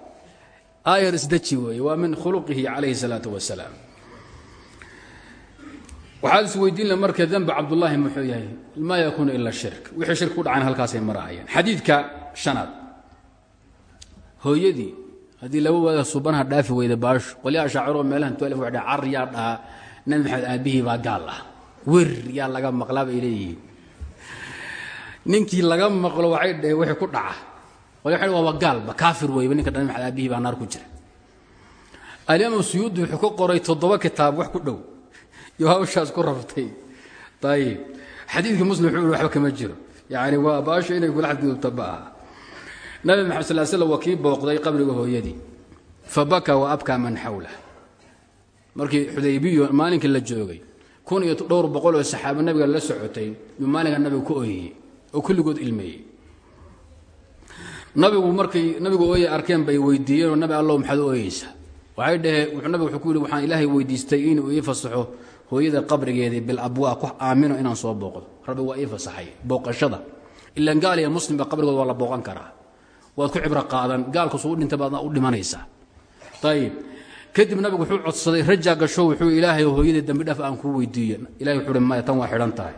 aayar isdeji weeye waa min khuluqihi calayhi salaatu wasalaam waxaad is weydiin la marka dembi cabdullaahi muxuu yahay maa yakuunu ila shirk. Wixii shirk ku dhacan halkaasay marahayaan xadiidka shanaad hooyadii haddii laba waada subanaha dhaafi weyda baasho qolyaha shaaciroo meelahan tualif waa car yaa dhahaa nabi maxamed aabbihii baa gaal ah. Wer laga maqlaa bay leeyihiin. Laga maqlo waxay dhaheen wixii ku dhaca. Qolya waxay waaba gaalba kaafir weyba ninka nabi maxamed aabbihii baa naar ku jira. Alimaam suyuudi wuxuu ka qoray toddoba kitaab wax ku dhow. Iyo hawshaas ku rabtay. Ayib xadiidka muslim wuxuu waxba kama jiro. Yacni waa baasho inay kula xadgudubta ma nabi maxamed sal slam waa kii booqday qabriga hooyadii. Fabaka wa abkaa man xawlah markii xudaybiyo maalinkii la joogay kun iyo dhowr boqol oo saxaabo nabiga la socotay yuu maalinka nabiga ku ooyeyey oo kulligood ilmeeyey. Nabigu markay nabigu ooyey arkeen bay weydiiyeenoo nabi allow maxaad u ooyeysaa waxay dhaheen nabigu wuxuu ku yidhi waxaan ilaahay weydiistay inuu ii fasaxo hooyada qabrigeedii bilabwaa ku aamino inaan soo booqdo. Rabbi waa ii fasaxay booqashada. Ilaan gaal muslimba qabrigood waa la booqan karaa waad ku cibro qaadan. Gaalkusu u dhintay baadna u dhimanaysaa ayib kadib nabigu wuxuu codsaday rajaa gasho wuxuu ilaahay hooyadii dambi dhaf aan kuu weydiiye ilahay wuxuu uhi maya tan waa xidhan tahay.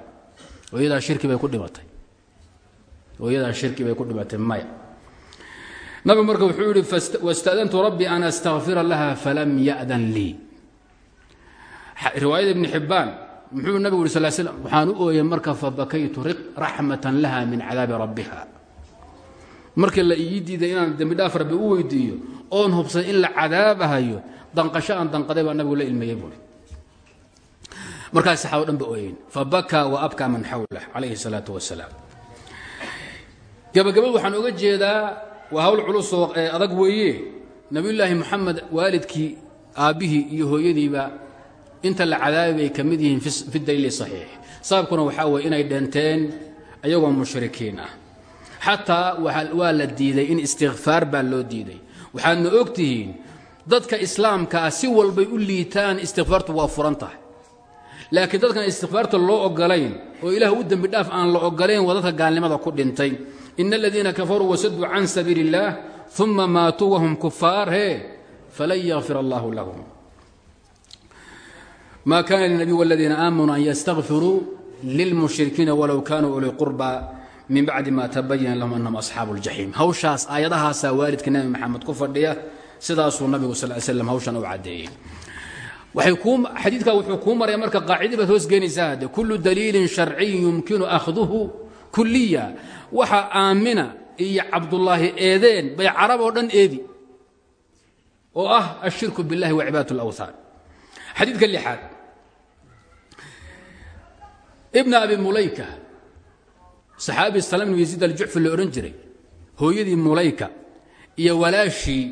Hooyadaa shirki bay ku dhimatay. Hooyadaa shirki bay ku dhimatay maya. Nabigu marka wuxuu yidhi wastadantu rabbii an astakfira laha falam ya'dan lii riwaayada ibni xibbaan muxuu nabigu yuri sal slam waxaan u ooyey marka fabakaytu raxmatan laha min cadaabi rabbiha markii la ii diiday inaan dembi dhaaf rabbi u weydiiyo oon hubsay in la cadaabahayo danqasho aan danqaday baa nabigu la ilmeeyey buuri markaas saxaabo dhan ba ooyeen fabakaa wa abkaa man xawlah calayhi salaatu wasalaam gabagabad waxaan oga jeedaa waa hawl culusoo adag weeye. Nebiyullaahi moxamed waalidkii aabbihii iyo hooyadiiba inta la cadaabay bay ka mid yihiin fi daliili saxiix. Sababkuna waxaa weye inay dhinteen ayagoo mushrikiin ah xataa waa la diiday in istikfaar baa loo diiday. Waxaadna og dadka islaamka ah si walbay u liitaan istikfaartu waa furan tahay. Laakiin dadkan istikfaarta loo ogolayn oo ilaah u dembi dhaaf aan la ogolayn waa gaalnimada ku dhintay. Ina aladiina kafaruu wasaduu can sabiili uma maatuu wahum kufaar he falan yakfir allahu lahum. Ma kana linabiy waladiina aamanuu an ystakfiruu lilmushrikiina walow kanuu uli qurba min bacdi ma tabayana lahum anahum asxaabu اljaxiim hawshaas aayadahaasaa waalidka nebi maxamed ku fadhiya sidaasuu nabigu sal l slam hawshan u caddeeyey xadiidka wuxuu kuu maraya marka qaacidii baad hoos geenaysaa hadde kullu daliilin sharciyin yumkinu akhduhu kuliya waxa aamina iyo cabdullaahi eedeen bay carab oo dhan eedi oo ah ashirku biاllahi wa cibaadat اlawthaan xadiidka lixaad ibna abi mulayka saxaabi salam ibnu yaziid aljucfi la odhan jiray hooyadii mulayka iyo walaashii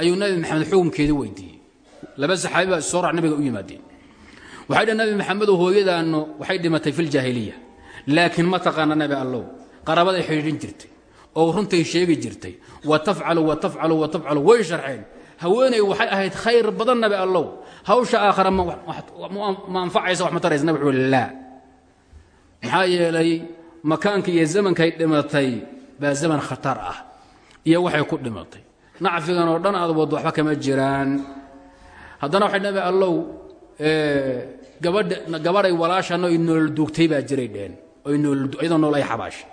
ayuu nabi maxamed xukunkeedii weydiiyey. Laba saxaabi baa soo rac nabiga u yimaadeen. Waxay dhaheen nabi maxamedow hooyadaannu waxay dhimatay fi ljaahiliya laakiin ma taqaana nabi allow. Qarabaday xidhiidhin jirtay oo runtay sheegi jirtay wa tafcalu wa tafcalu wa tafcalu way sharxeen. Haweeney waxay ahayd khayr badan nabi allow. Hawsha aakhara ma wax ma taraysa. Nabi wuxuu laa. Maxaa yeelay makaanka iyo zamankay dhimatay baa zaman khatar ah iyo waxay ku dhimatay nacfigan oo dhan aad waddo waxba kama jiraan haddana waxay nabi allow gabadha gabadhay walaashano ay nool duugtay baa jiray dheen oy nool iyadoo nool ay xabaashay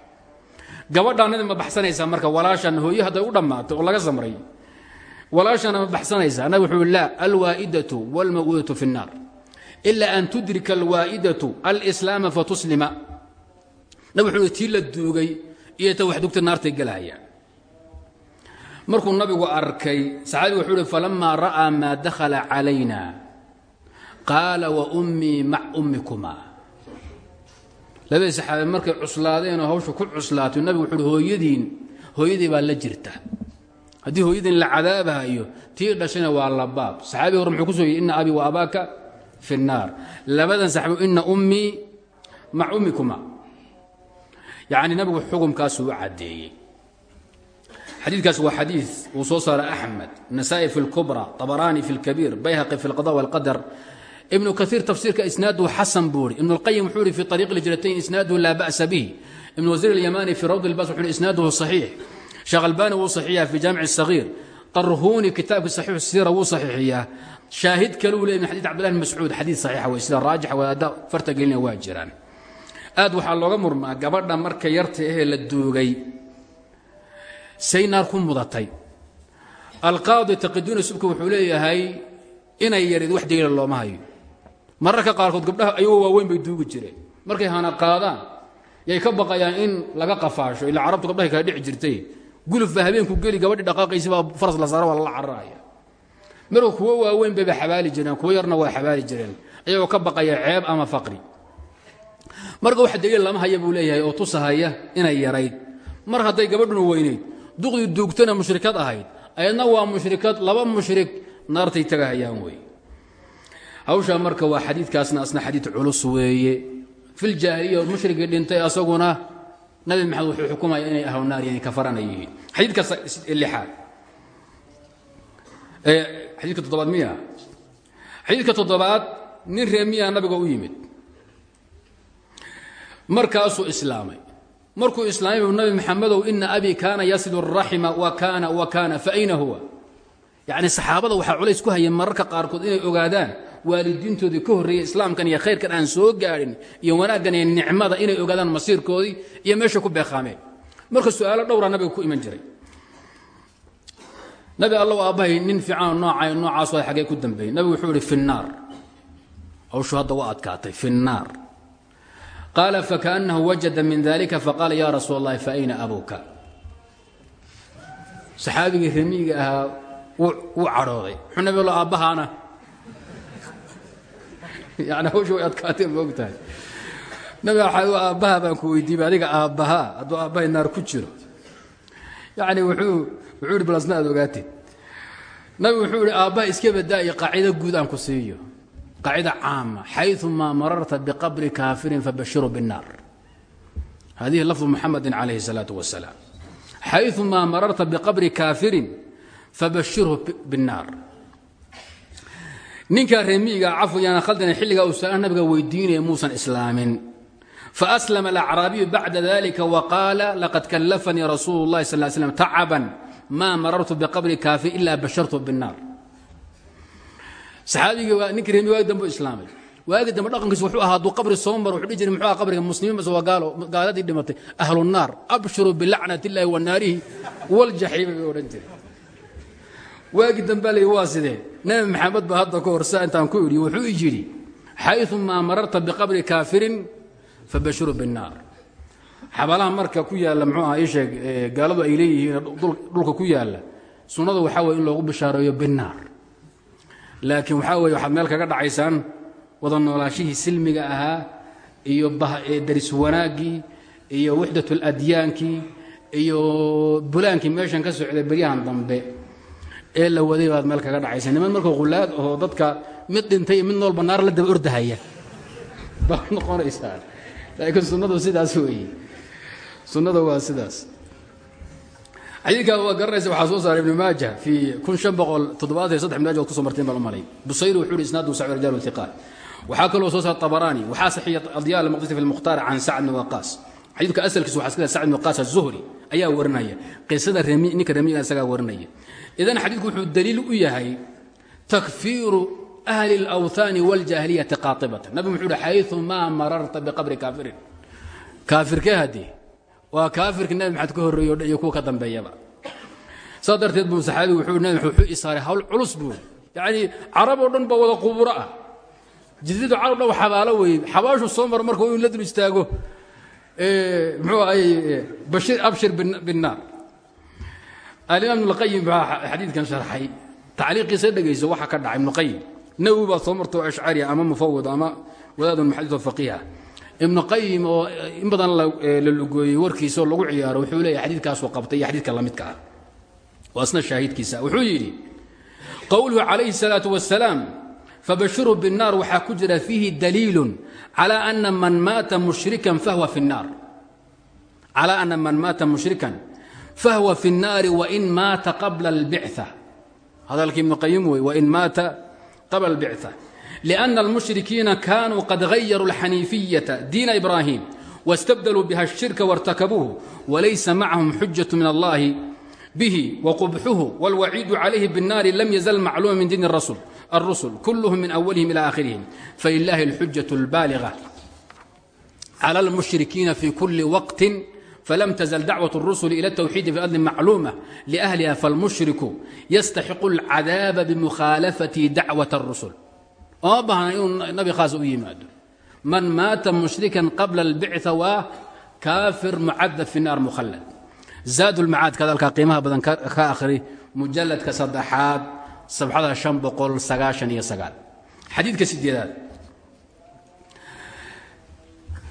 gabadhaanadi ma baxsanaysaa marka walaashan hooye hadday u dhammaatay oo laga samray walaashana ma baxsanaysaa nabi wuxuu laa alwaa'idatu wاlmaw'udatu fi الnaar ila an tudrika alwaa'idatu alslaama fatuslima nabi wuxuu tii la duugay iyo ta wax dugta naartay gelahayaan markuu nabigu arkay saxaabigu wuxuu uhi falamaa ra'aa maa dakhala calayna? Qaala wa ummii mac ummikuma. Labadii saxaabi markay cuslaadeenoo hawsha ku cuslaatay nabigu wuxuu hooyadiin hooyadii baa la jirta. Haddii hooyadiin la cadaabahayo tii dhashayna waa labaab saxaabiga hore muxuu ku soo yidhi ina abii wa abaaka fi الnaar labadan saxaabi ina ummii mac ummikuma yacni nabigu xukumkaasuu u caddeeyey xadiidkaas waa xadiid uu soo saaray axmed nasa'i fi اlkubra طabaraani fi اlkabiir bayhaqi fi اlqada wاlqadar ibnu kaiir tafsiirka isnaaduhu xasan buu ihi ibn اlqayim wuxuu ihi fi طariiq اljratayn isnaaduhu laa ba'sa bih ibn wasiir اlyamani fi rawd اlbas wuxu ihi isnaaduhu صaxiix sheekh albani wuu saxiixiyaa fi jaamic الصagiir طarhuuni kitaabka saxiix siira wuu saxiixiyaa shaahid kaluu leey min xadid cabdillahi bn mascuud xadiid saxiixa wey sida raajixa wadaadda farta gelina waa jiraan aad waxaa looga murmaa gabadha marka yarta ahee la duugay. Say naar ku mudatay. Alqaadi taqiduuna subki wuxuu leeyahay inay yarid wax daliila looma hayo. Mararka qaarkood gabdhaha ayagoo waaweyn bay duugi jireen. Markay hana qaadaan yay ka baqayaan in laga qafaasho ilaa carabtu gabdhahay kala dhici jirtay. Guluf habeenku geli gabadhi dhaqaaqaysi baa faras la saara waa lala cararaya marka kuwo waaweyn bayba xabaali jireen kuwo yarna waa xabaali jireen. Ayagoo ka baqaya ceeb ama faqri marka wax daliil lama haya buu leeyahay oo tusahaya inay yarayd. Mar hadday gabadhuna weynayd duqdii duugtana mushrikad ahayd. Ayadna waa mushrikad laba mushrik naartay tagahayaan wey. Hawshaa marka waa xadiidkaasna asna xadiid culus weeye. Filjaahiliya mushrigii dhintay asaguna nabi maxamed wuxuu xukumaya inay ahlu naar yani kafarana yihiin. Xadiidka lixaad xadiidka toddobaad miya? Xadiidka toddobaad nin reemiyaa nabiga u yimid markaasuu islaamay. Markuu islaamay buu nabi maxamedow ina abii kaana yasilu raxima wa kaana wa kaana fa ayna huwa? Yacni saxaabada waxaa culays ku hayeen mararka qaarkood inay ogaadaan waalidiintoodii ka horreeyey islaamkan iyo khayrkan aan soo gaadhin iyo wanaaggan nicmada inay ogaadaan masiirkoodii iyo meesha ku beeqaameen marka su'aalo dhowraa nabiga ku iman jiray. Nabi allow aabbahay nin fiicanoo noocay noocaasoo xaggee ku dambeeyey nabigu wuxuu ihi fi nnaar hawshu hadda waa adkaatay qaala fakaأnahu wajada min dalika faqaala ya rasuul اllahi faayna abuka saxaabigii remiiga ahaa wuu cadhooday muxuu nabi lo aabbahaana yani hawsha way adkaatee ma og tahay nabi waxaa aabbaha baan ku weydiiyey adiga aabbahaa hadduu aabbahay naar ku jiro yani wuxuu wuxuu ihi balasna aad ogaatid nabi wuxuu ihi aabbaha iska badaa'iyo qaacido guud aan ku siiyo qaacida caama xayumaa mararta biqabri kaafirin fabashiruu binaar hadihi lafdu muxamadi calayhi salaau wasalaam xayumaa mararta biqabri kaafirin fabashirhu binaar ninkaa reemiiga cafwayaan khaldana xilligaa uu su'aal nabiga weydiinaya muusan islaamin faaslama alacraabiyu bacda dalika wa qaala laqad kallafanii rasuulu اllahi sal slam tacaban maa marartu biqabri kaafirin ila bashartu binaar saxaabigii waa ninkii reemi waagi dambe islaamay. Waagi dambe dhaqankiisu wuxuu ahaa hadduu qabri soo maro wuxuu dhihi muxuu qabriga muslimiin bas waa gaalo gaaladii dhimatay. Ahlu naar abshiruu bilacnati illaahi wa naarihi waljaxiimi bay odhan jiray. Waagi dambea la waa sidee? Nabi maxamed ba hadda ka intaan ku idhi wuxuu yidhi xayumaa mararta biqabri kaafirin fabashiruu binnaar. Xabalaha marka ku yaalla muxuu aha ii sheeg gaaladu ay leeyihiin dhulka ku yaalla sunnadu waxaa weye in loogu bishaareeyo binnaar laakiin waxaa weye waxaad meel kaga dhacaysaan wada noolaashihii silmiga ahaa iyo daris wanaaggii iyo waxdatuladyaankii iyo bulaankii meeshan ka socday beryahan dambe ee la waday baad meel kaga dhacaysa niman marka hulaad ahoo dadka mid dhintay mid noolba naar la daba ordahaya. Baad noqonaysaa. Laakiin sunnadu sidaas weeye. Sunnada waa sidaas xadiidkaa waa garanaysa waxaa soo saaray ibnu maaja fii kun shan boqol toddobaatan iyo saddex ibn maaja waad kuso marteen baan u malay busayri wuxuu ihi isnaadu sacu rijaal thiqaat waxaa kaloo soo saaray tabaraani waxaa saxiya adyaa almaqdisi fi lmukhtaar can sacd bin waqaas xadiidka asalkiisa waxaa iska sacd bin waqaas azuhri ayaa warinaya qisada remi ninka remiga isagaa warinaya idan xadiidku wuxuu daliil u yahay takfiiru ahli اlawthaani wاljaahiliyati qaatibatan nabi muxuu uhi xayثu maa mararta biqabri kaafirin kaafirkee haddee waa kaafirka nabi maxamed ka horreeyo iyo kuwa ka dambeeyaba. Saas darteed buu saxaabigu wuxuu nabi maxamed wuxuu isaaray hawl culus buu yacnii carab oo dhan ba wada qubuuro ah. Jidadu carab dhan xabaalo weeye xabaashu soo maro marka inuu la dul istaago muxuu ahay bashir abshir binnaar alimaam ibnuqayim baa xadiidkan sharxay. Tacliiqiisa dhegayso waxa ka dhacay ibnuqayim nawowi baa soo marto ashcariya ama mufawid ama wadaadun muxadis oo faqiiha ibnu qayim oo in badan la lugooyey warkiisa oo lagu ciyaaro wuxuu leeyahy xadiidkaasuu qabtay iyo xadiidka lamidka ah waa isna shaahidkiisa wuxuu yidhi qowluhu calayhi الsalaaةu wasalaam fabashiruu biالnaar waxaa ku jira fiihi daliilu calى ana man maata mushrikan fahwa fi الnaar calى ana man maata mushrikan fahwa fi الnaari wain maata qabla اlbicثa hadalkii ibnu qayim wey wain maata qabla اlbicثa لأن المشhرiكيiنa كانوا قad غayروا الحنيiفية دين إبراهيم واsتبدلوا بها الشhرك وارتكبوه وليس معهم حجة من الله به وقبحه والوعيد عليه بالنار لم يزل معلوما من دين الرسل الرسل كلهم من أولهم إلى آخرهم فلله الحجة البالغة على المشhرiكيiنa في كل وقت فلم تزل دعوة الرسل إلى التوحيد في الأرض معلومة لأهلها فالمشhرك يستحق العذاب بمخالفة دعوة الرسل oma baahna inuu nabi khaas u yimaado man maata mushrikan qabla اlbicثa waa kaafir mucadab fi naar mukhallad zaad lmacaadka hadalkaa qiimaha badan ka akhri mujaladka saddexaad sabxada شhan boqol sagaashan iyo sagaal xadiidka sideedaad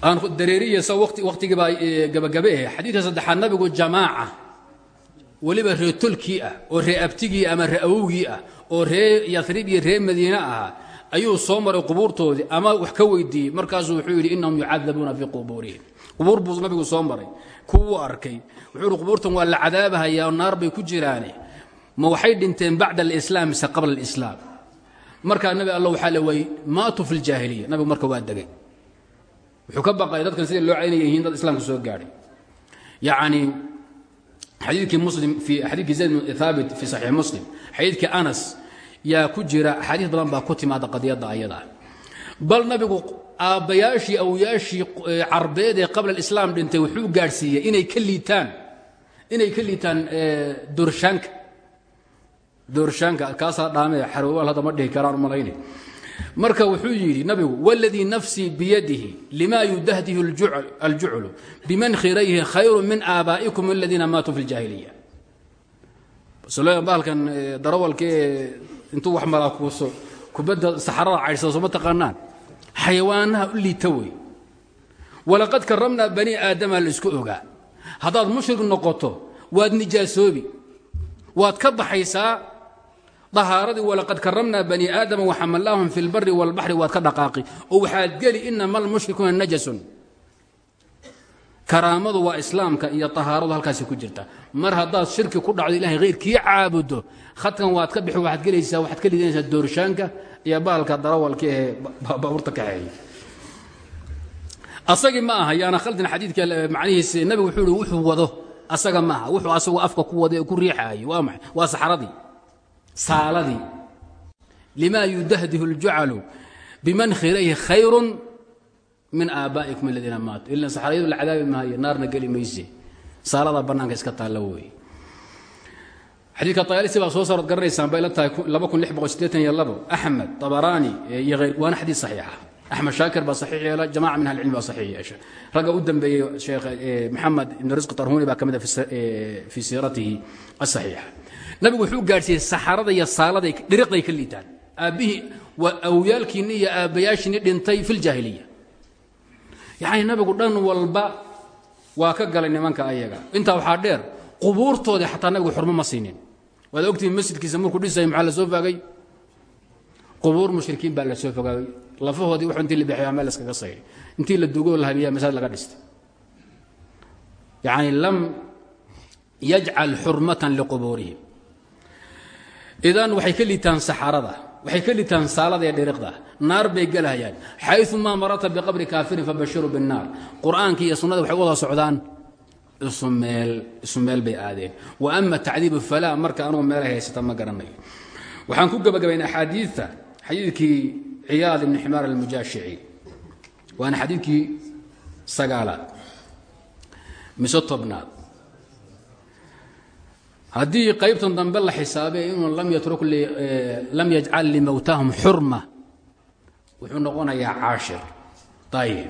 aan dareeriyasa wakhtigii baa gabagabe ahe xadiidka saddexaad nabigu jamaaca weliba ree tolkii ah oo ree abtigii ama ree awowgii ah oo ree yarib iyo ree madiine ahaa ayuu soo maray qubuurtoodii ama wax ka weydiiyey markaasuu wuxuu yidhi innahum yucadabuuna fii qubuurihim. Qubuur buu nabigu soo maray. Kuwuu arkay. Wuxuu yidhi qubuurtan waa la cadaabahayaa naar bay ku jiraane. Ma waxay dhinteen bacda alislaam mise qabla alislaam? Markaa nabi alla waxaa la waayey maatuu fi ljaahiliya nabigu marka waa degay. Wuxuu ka baqay dadkan siday loo caynaya yihiin dad islaamka soo gaadhay. Yacni xadiidkii muslim fii xadiidkii zayd bin thaabit fii saxiix muslim xadiidkii anas yaa ku jira axaadiis badan baa ku timaada qadiyadda ayadaa bal nabigu aabbayaashii awyaashii carbeed ee qabla alislaam dhintay wuxuu gaadhsiiyey inay ka liitaan inay ka liitaan doorshaanka. Doorshaanka kaasaa dhaamee xaroobaal hadda ma dhihi karaan malayne marka wuxuu yidhi nabigu waladii nafsii biyadihi lima yudahdihu aljuclu biman khirayhi khayru min aabaa'ikum aladiina maatuu fi ljaahiliya bahalkan darawalka ee intuu wax malaakuuso. Kubadda saxarada caydhsado sooma taqaanaan? Xayawaanaha u liita wey. Walaqad karamnaa bani aadama la isku ogaa. Haddaad mushrik noqoto waad nijaasoobi. Waad ka baxaysaa dahaaradii walaqad karamnaa bani aadama waxamalnaahum fi lbari wاlbaxri waad ka dhaqaaqi. Oo waxaad geli inama almushrikuuna najasun. Karaamadu waa islaamka iyo tahaaradu halkaasi ku jirta mar haddaad shirki ku dhacdo ilahay hayrkii caabudo khadkan waad ka bixi waxaad gelaysaa waxaad ka lidanaysaa doorshaanka iyo bahalka darawalka ee baabuurta kaxeeya. Asagii ma aha yaana khaldin xadiidka macnihiis nabigu wuxuu ihi wuxuu wado asaga ma aha. Wuxuu asagu afka ku wada ee ku riixaayo waa maxay? Waa saxradii saaladii. Limaa yudahdihu اljucalu biman khirayhi khayrun min aabaa'ikum aladiina maatuu ila saxarayadu la cadaabi maayo naarna geli mayse saalada bannaanka iska taalla weeye xadiidka tayaalisi baa soo saarod garanaysaan bay la tahay axmed tabaraani iyo hayr waana xadiid saxiixa axmed shaakir baa saxiix yeela jamaca min ahlicilmi baa saxiix yeesha. Ragga u dambeeyey sheekh maxamed ibn risq tarhuni baa ka mid a fii siiratihi asaxiixa wuxuu gaadhsiiyey saxarada iyo saaladay dhiriqday ka liitaan. Aabbihii waa awyaalkiinni iyo aabbayaashiinni dhintay fi ljaahiliya yacni nabigu dhan walba waa ka galay nimanka ayaga. Intaa waxaa dheer qubuurtoodii xataa nabigu xurmo ma siinin. Waad ogtihiin masjidkiisa markuu dhisayay maxaa la soo faagay qubuur mushrikiin baa la soo fogaagay. Lafahoodii wuxuu intii la bixiyaa meel iskaga sayray intii la dugoo la habiyaa masaajid laga dhistay. Yacni lam yajcal xurmatan liqubuurihim. Idan waxay ka liitaan saxarada waxay ka liitaan saalada ee dhiriqda. Naar bay gelahayaan xayumaa marata biqabri kaafirin fabashiruu binnaar. Qur'aankii iyo sunnada waxay wada socdaan. Isu meel bay aadeen. Wa ama tacdiibu falaa marka anugu meelay haysata ma garanayo. Waxaan ku gebagabayn axaadiidta xadiidkii ciyaad ibni ximaar almujaashici. Waana xadiidkii sagaalaad mise tobnaad haddii qaybtan dambe la xisaabay inuu lam yajcal limowtahum xurma wuxuu noqonayaa caashir. Ayib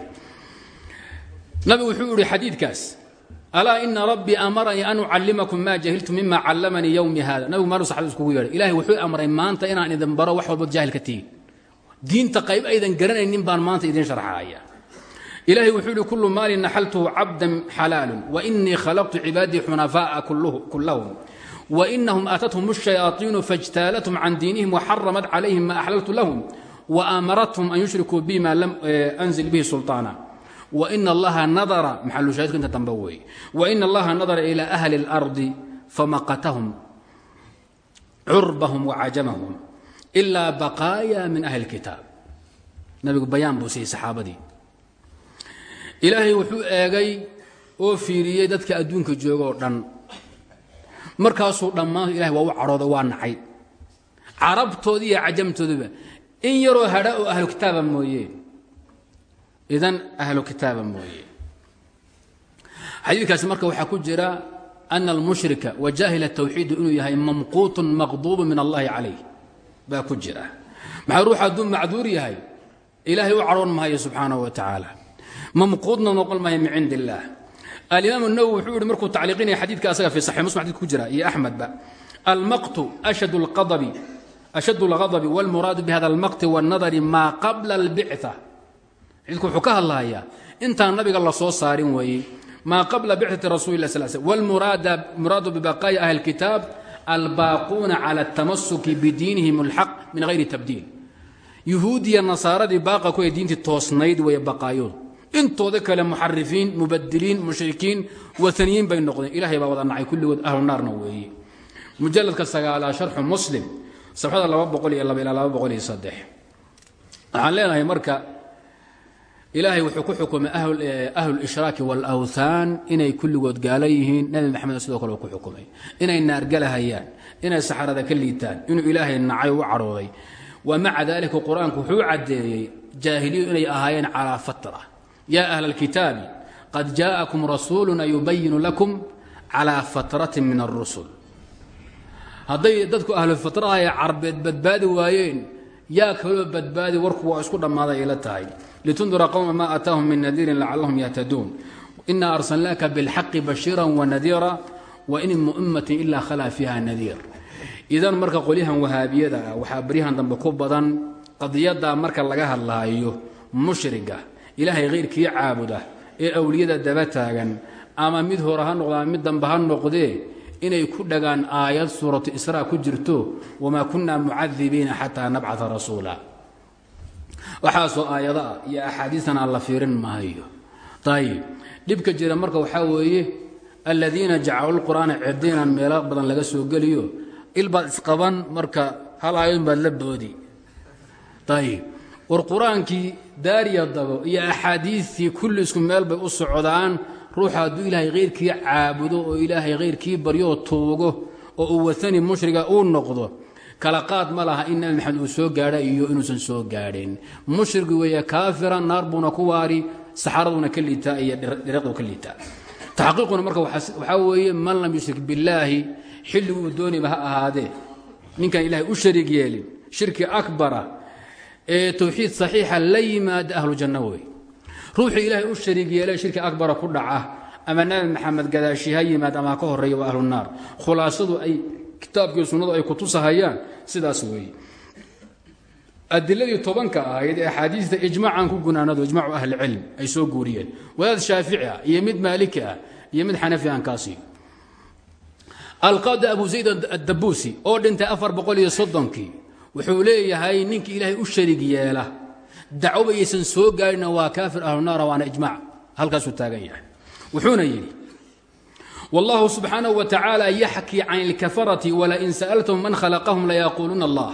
nabigu wuxuu ihi xadiidkaas alaa ina rabbii amaranii an ucallimakum maa jahiltu mima callamanii yowmi hada nabigu maalu saxabada iskugu yeedhay ilahay wuxuu amray maanta inaan idin baro wax walbood jaahil ka tihiin diinta qayb aydan garanaynin baan maanta idiin sharxaaya. Ilahay wuxuu yihi kullu maalin naxaltuhu cabdan xalaalun wainii khalaqtu cibaadii xunafaa'a kullahum wainahum aatathum shayaaiinu fajtaalathum can diinihim waxaramat calayhim ma axlaltu lahum waamarathum an yushrikuu bi ma lam anzil bihi sulaana wain allaha nadara maxalushaahidku inta dambe weeye wain allaha nadara ilaa ahli اlardi famaqatahum curbahum wacajamahum ilaa baqaaya min ahli اkitaab nabigu bayaan buu siiyey saxaabadii ilaahay wuxuu eegay oo fiiriyey dadka adduunka jooga oo dhan markaasuu dhammaan ilahay waa u cadhooda waa nacay carabtoodii iyo cajamtooduba in yaroo hadha oo ahlu kitaaba mooye. Idan ahlu kitaaba mooye. Xadiidkaasi marka waxaa ku jira ana almushrika wa jaahil inuu yahay mamquutun maqduubu min allahi calayh. Baa ku jira. Maxaa ruux hadduu macduur yahay? Ilaahay u cadhoon maayo subxaanahu wa tacaala mamquudna noqon maayo min alimaam الnawwi wuxuu yihi markuu tacliiqinaya xadiidka asaga fi saxix muslim xadidka ku jira iyo axmedba almaqtu ashad اlqadabi ashad اlغadabi wاlmuraadu bihada اlmaqti wالnadari maa qabla اlbicثa xadiidku wuxuu ka hadlahayaa intaan nabiga la soo saarin weeye maa qabla bicثati rasuli lah sl sl wاlmuraadu bibaqaa'i ahli اlkitaab albaaquuna calى الtamasuki bidiinihim اlxaq min hayri tabdiil yuhuudiya nasaaradii baaqa ku ee diintii toosnayd weeye baqaayoodu intooda kale muxarifiin mubadiliin mushrikiin wataniyiin bay noqdeen. Ilahay baa wada nacay kulligood ahlu naarna weeye mujaladka sagaalaa sharxu muslim safxada laba boqol iyo laba ilaa laba boqol iyo saddex. Waxaan leenahay marka ilaahay wuxuu ku xukumay ahlulishraaki waalawthaan inay kulligood gaala yihiin. Nebi maxamed sidoo kale uu ku xukumay inay naargalahayaan inay saxarada ka liitaan inuu ilaahay nacay u cadhooday wa maca dalika qur'aanku wuxuu caddeeyey jaahiliyu inay ahaayeen calaa ya أهل الkitaabi qad jaaءakum rasuuluna yubayinu lakum calى fatraة min الrusul hadday dadku ahlu fatraha ee carbeed badbaadi waayeen yaa kaloo badbaadi warku waa isku dhammaaday ila tahay litundira qowma ma aataahum min nadiirin lacalahum yahtaduun ina arsalnaaka bاlxaqi bashiira wanadiira wain min ummatin ila khalaa fiiha nadiir idan marka qolyahan wahaabiyada ah waxaa baryahan dambe ku badan qadiyada marka laga hadlaayo mushriga ilaahay khayrkii caabuda ee awliyada daba taagan. Ama mid hore ha noqda mid dambe ha noqdee inay ku dhagaan aayad suuratu israa ku jirto wamaa kunna mucadibiina xataa nabcaa rasuula. Waxaasoo aayada ah iyo axaadiistan aan la fiirin maayo ayib dhibka jira marka waxaa weeye aladiina jacalu lqur'aana cidiinan meelo badan laga soo geliyo ilbaad isqaban marka hal aayadun baad la boodi. Ayib war qur'aankii daariya dabo iyo axaadiistii kulli isku meel bay u socdaan ruuxa hadduu ilaahay khayrkii caabudo oo ilaahay khayrkii baryoo tuugo oo uu watani mushriga uu noqdo kala qaad ma laha in nabi maxamed uu soo gaadha iyo inuusan soo gaadhin. Mushrigi weeye kaafira naar buuna ku waari saxaraduna ka liitaa iyo dhiraqdu ka liitaa marka waxaa weeye man lam yushrik billaahi xilliguu dooniba ha ahaadee. Ninkaan ilaahay u shariig yeelin shirki akbara ee towxiid saxiixa la yimaada ahlu janno wey ruuxii ilaahay u shariig shirki akbara ku dhaca ama nabi maxamed gadaashi ha yimaad ama ka horreeya waa ahlu naar khulaasadu ay kitaabkii sunnadu ay kutusahayaan sidaas weeye adiladii tobanka ahayd ee axaadiista ijmaacan ku gunaanado ijmacu ahlicilm ay soo guuriyeen. Wadaad shaafici ah iyo mid maaliki ah iyo mid xanafi aan kaasi. Alqaadi abu zayd addabuusi oo dhintay afar boqol iyo soddonkii wuxuu leeyahay ninkii ilaahay u shariig yeela dacwoba yaysan soo gaadhina waa kaafir ahlunaara waana ijmac halkaasuu taagan yahay wuxuuna yidhi wallahu subxaanaه wa tacaala yaxkii can اlkafarati walain sa'altahum man khalaqahum layaquuluuna allah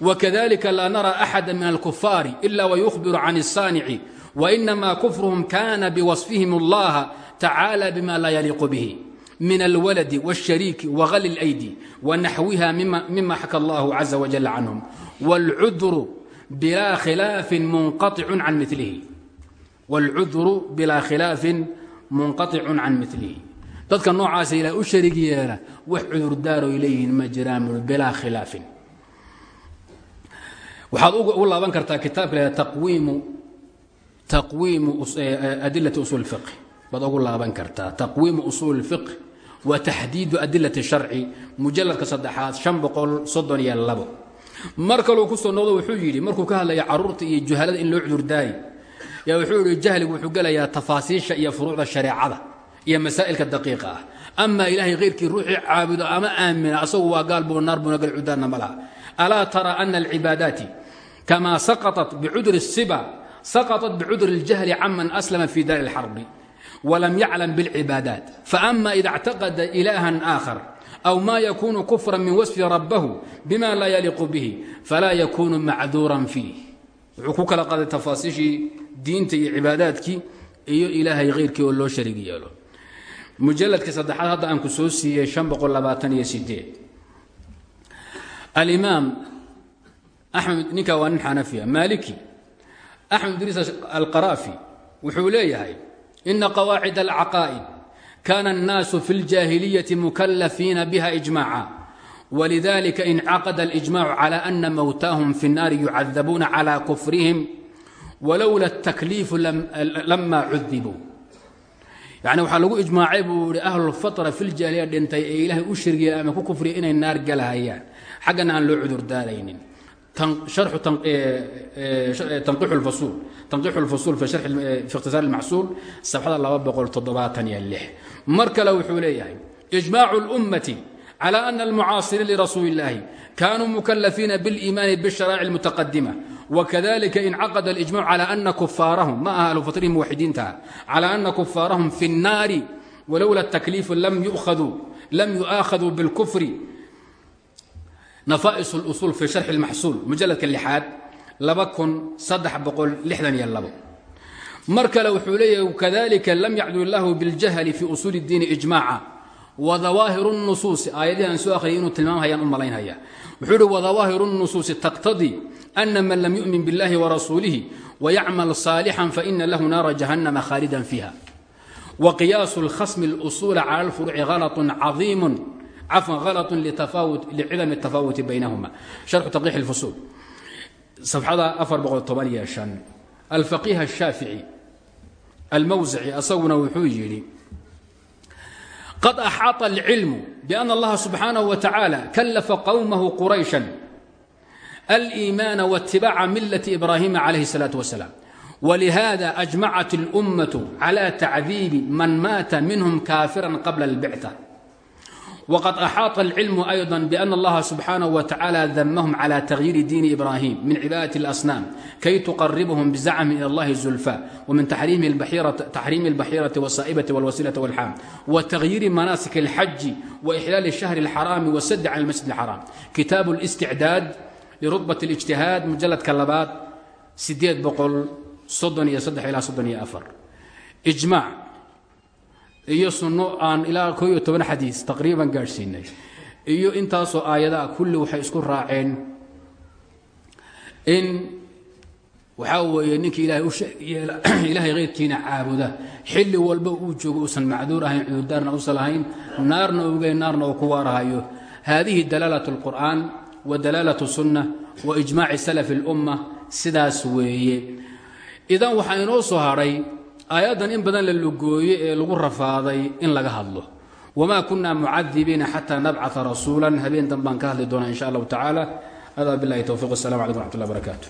wakadalika laa nara axada min alkufaari ila wayukhbiru can الsaanici wainama kufruhum kana biwasfihim اllaha tacaala bima laa yaliiqu bihi من الولد والشhريك وغل الأيدي ونحوها مما حكى الله عز وجل عنهم والعذر بلا خلاف منقطع عن مثله والعذر بلا خلاف منقطع عن مثله dadka noocaasa ilaa u sharig yeela wax cudurdaaro ay leeyihiin ma jiraan bilaa khilaafin waxaad u laaban kartaa kitaabka la taqwiimu taqwiimu adilati usul fiqh baad ugu laaban kartaa taqwiimu usuul اfiqh wa taxdiidu adilati sharci mujaladka saddexaad mar kaluu ku soo noqdo wuxuu yidhi markuu ka hadlaya carruurta iyo juhalada in loo cudurdaayo yaa wuxuu yidhi jahligu wuxuu gelayaa tafaasiisha iyo furuucda shareecada iyo masaa'ilka daqiiqa ah. Amaa ilaahay khayrkii ruuxii ama aamina asagu waa gaal buu naar buuna gal cudaanna ma laha. Alaa tara ana alcibaadaati kamaa saqatat bicudri siba saqatat bicudri اljahli caman aslama fii daari اlxarbi walam yaclam bاlcibaadaat faama ida اctaqada ilaha آakhar أو ma ykun kفrا min waصfi rabah bma laa yaliqu bih falaa yakunu macduura fiih wuxuu ku kala qaaday tafaasiishii diinta iyo cibaadaadkii iyo ilaahay hayrkii oo loo sharig yeelo mujaladka saddexaad hadda aan ku soo siiyey alimaam axmed ninkaa waa nin xanafiya maliki axmed idriis alqaraafi wuxuu leeyahay ina qawaacid alcaqaa'id kana الnaasu fi اljaahiliyaةi mukalafiina bha إجmاعا wlidalika incaqada الإجmاع calى أna mowtaahum fi الnaari yucadabuuna calى kufrihim walowla الtakliifu lama cudibuu yani waxaa lagu ijmaacay buu ihi ahlulfatra fi ljaahiliya dhintay ee ilaahay u shirgiya ama ku kufriya inay naar galahayaan xaggana aan loo cudur daaraynin tanqixu lfasuul fi ikhtisaar اlmacsuul sabxada laba boqol toddobaatan iyo lix mar kale wuxuu leeyahay ijmaacu اlummati calى ana almucaasiriin lirasuuli اllahi kanuu mukalafiina biاliimaani bالsharaa'ic اlmutaqadima wkadalika incaqada اlijmac calى ana kufaarahum ma aha ahlufatrihim muwaxidiintaha calى ana kufaarahum fi الnaari walowla اtakliifu lam yu'aakhaduu biاlkufri nafais اlusul fi sharxi اlmaxsuul mujaladka lixaad mar kale wuxuu leeyahy kadalika lam yacdul illahu biاljahli fi usuul اdiini ijmaaca wadawaahiru الnusuusi aayadihii aan soo akhriyay inuu tilmaamhayaan u malaynhaya wuxuu uhi wadawaahiru الnusuusi taqtadii ana man lam yu'min biاllahi warasuulihi wayacmal صaalixan faina lahu naara jahannama khaalidan fiiha waqiyaasu اlkhasmi اlusuula cala اlfuruuci halaط caiimu cafwan halaط licidami الtafaawuti baynahuma sharxu taqriix اlfusuul safxada afar boqol toban iyo shan alfaqiih الshaafici almawsici asaguna wuxuu yidhi qad axaaطa اlcilmu bأn اllaha subxaanaه wa tacaala kallafa qowmahu qurayshan aliimaana wاtibaaca milati ibraahima calayhi الsalaaة wasalaam wlihada ajmacat اlأmmaة calى tacdiibi man maata minhm kaafira qabla اlbicثة wqad axaaطa اlcilmu ayضا bأn اllaha subxaanaه wa tacala damahum calى tagyiiri diini ibrahim min cibaadaة اlasnaam kay tuqaribhum bizacmi ilى اllahi zulfa wmin taxriimi اlbaxiiraةi wالsaa'ibati wاlwasilaةi wاlxaam watagyiiri manaasik اlxaji waإxlaali الshahri اlxaraami wasadi can اlmasjid اlxaraam kitaabu اlisticdaad lirutbaة اlijtihaad mujaladka labaad sideed boqol soddon iyo saddex ilaa soddon iyo afar ijmaac iyo sunno aan ilaa koo iyo toban xadiis taqriiban gaadhsiinay. Iyo intaasoo aayadaha kulli waxay isku raaceen in waxaa weeye ninkii ilaahay hayrkiina caabuda. Xilli walba uu joogo uusan macduur ahayn cudurdaarna usan lahayn naarna ogeyn naarna oo ku waarahayo. Haadihi dalaalat اlqur'aan wa dalaalat sunna wa ijmaaci salafi اlumma sidaas weeye. Idan waxaa inoo soo hadhay aayaddan in badan la lugooye ee lagu rafaaday in laga hadlo. Wamaa kunna mucadibiina xataa nabcaa rasuula habeen danbaan ka hadli doonaa in sha allahu tacaala. Hada bilahi towfiq asalam calaykum raxmat ullah barakaatu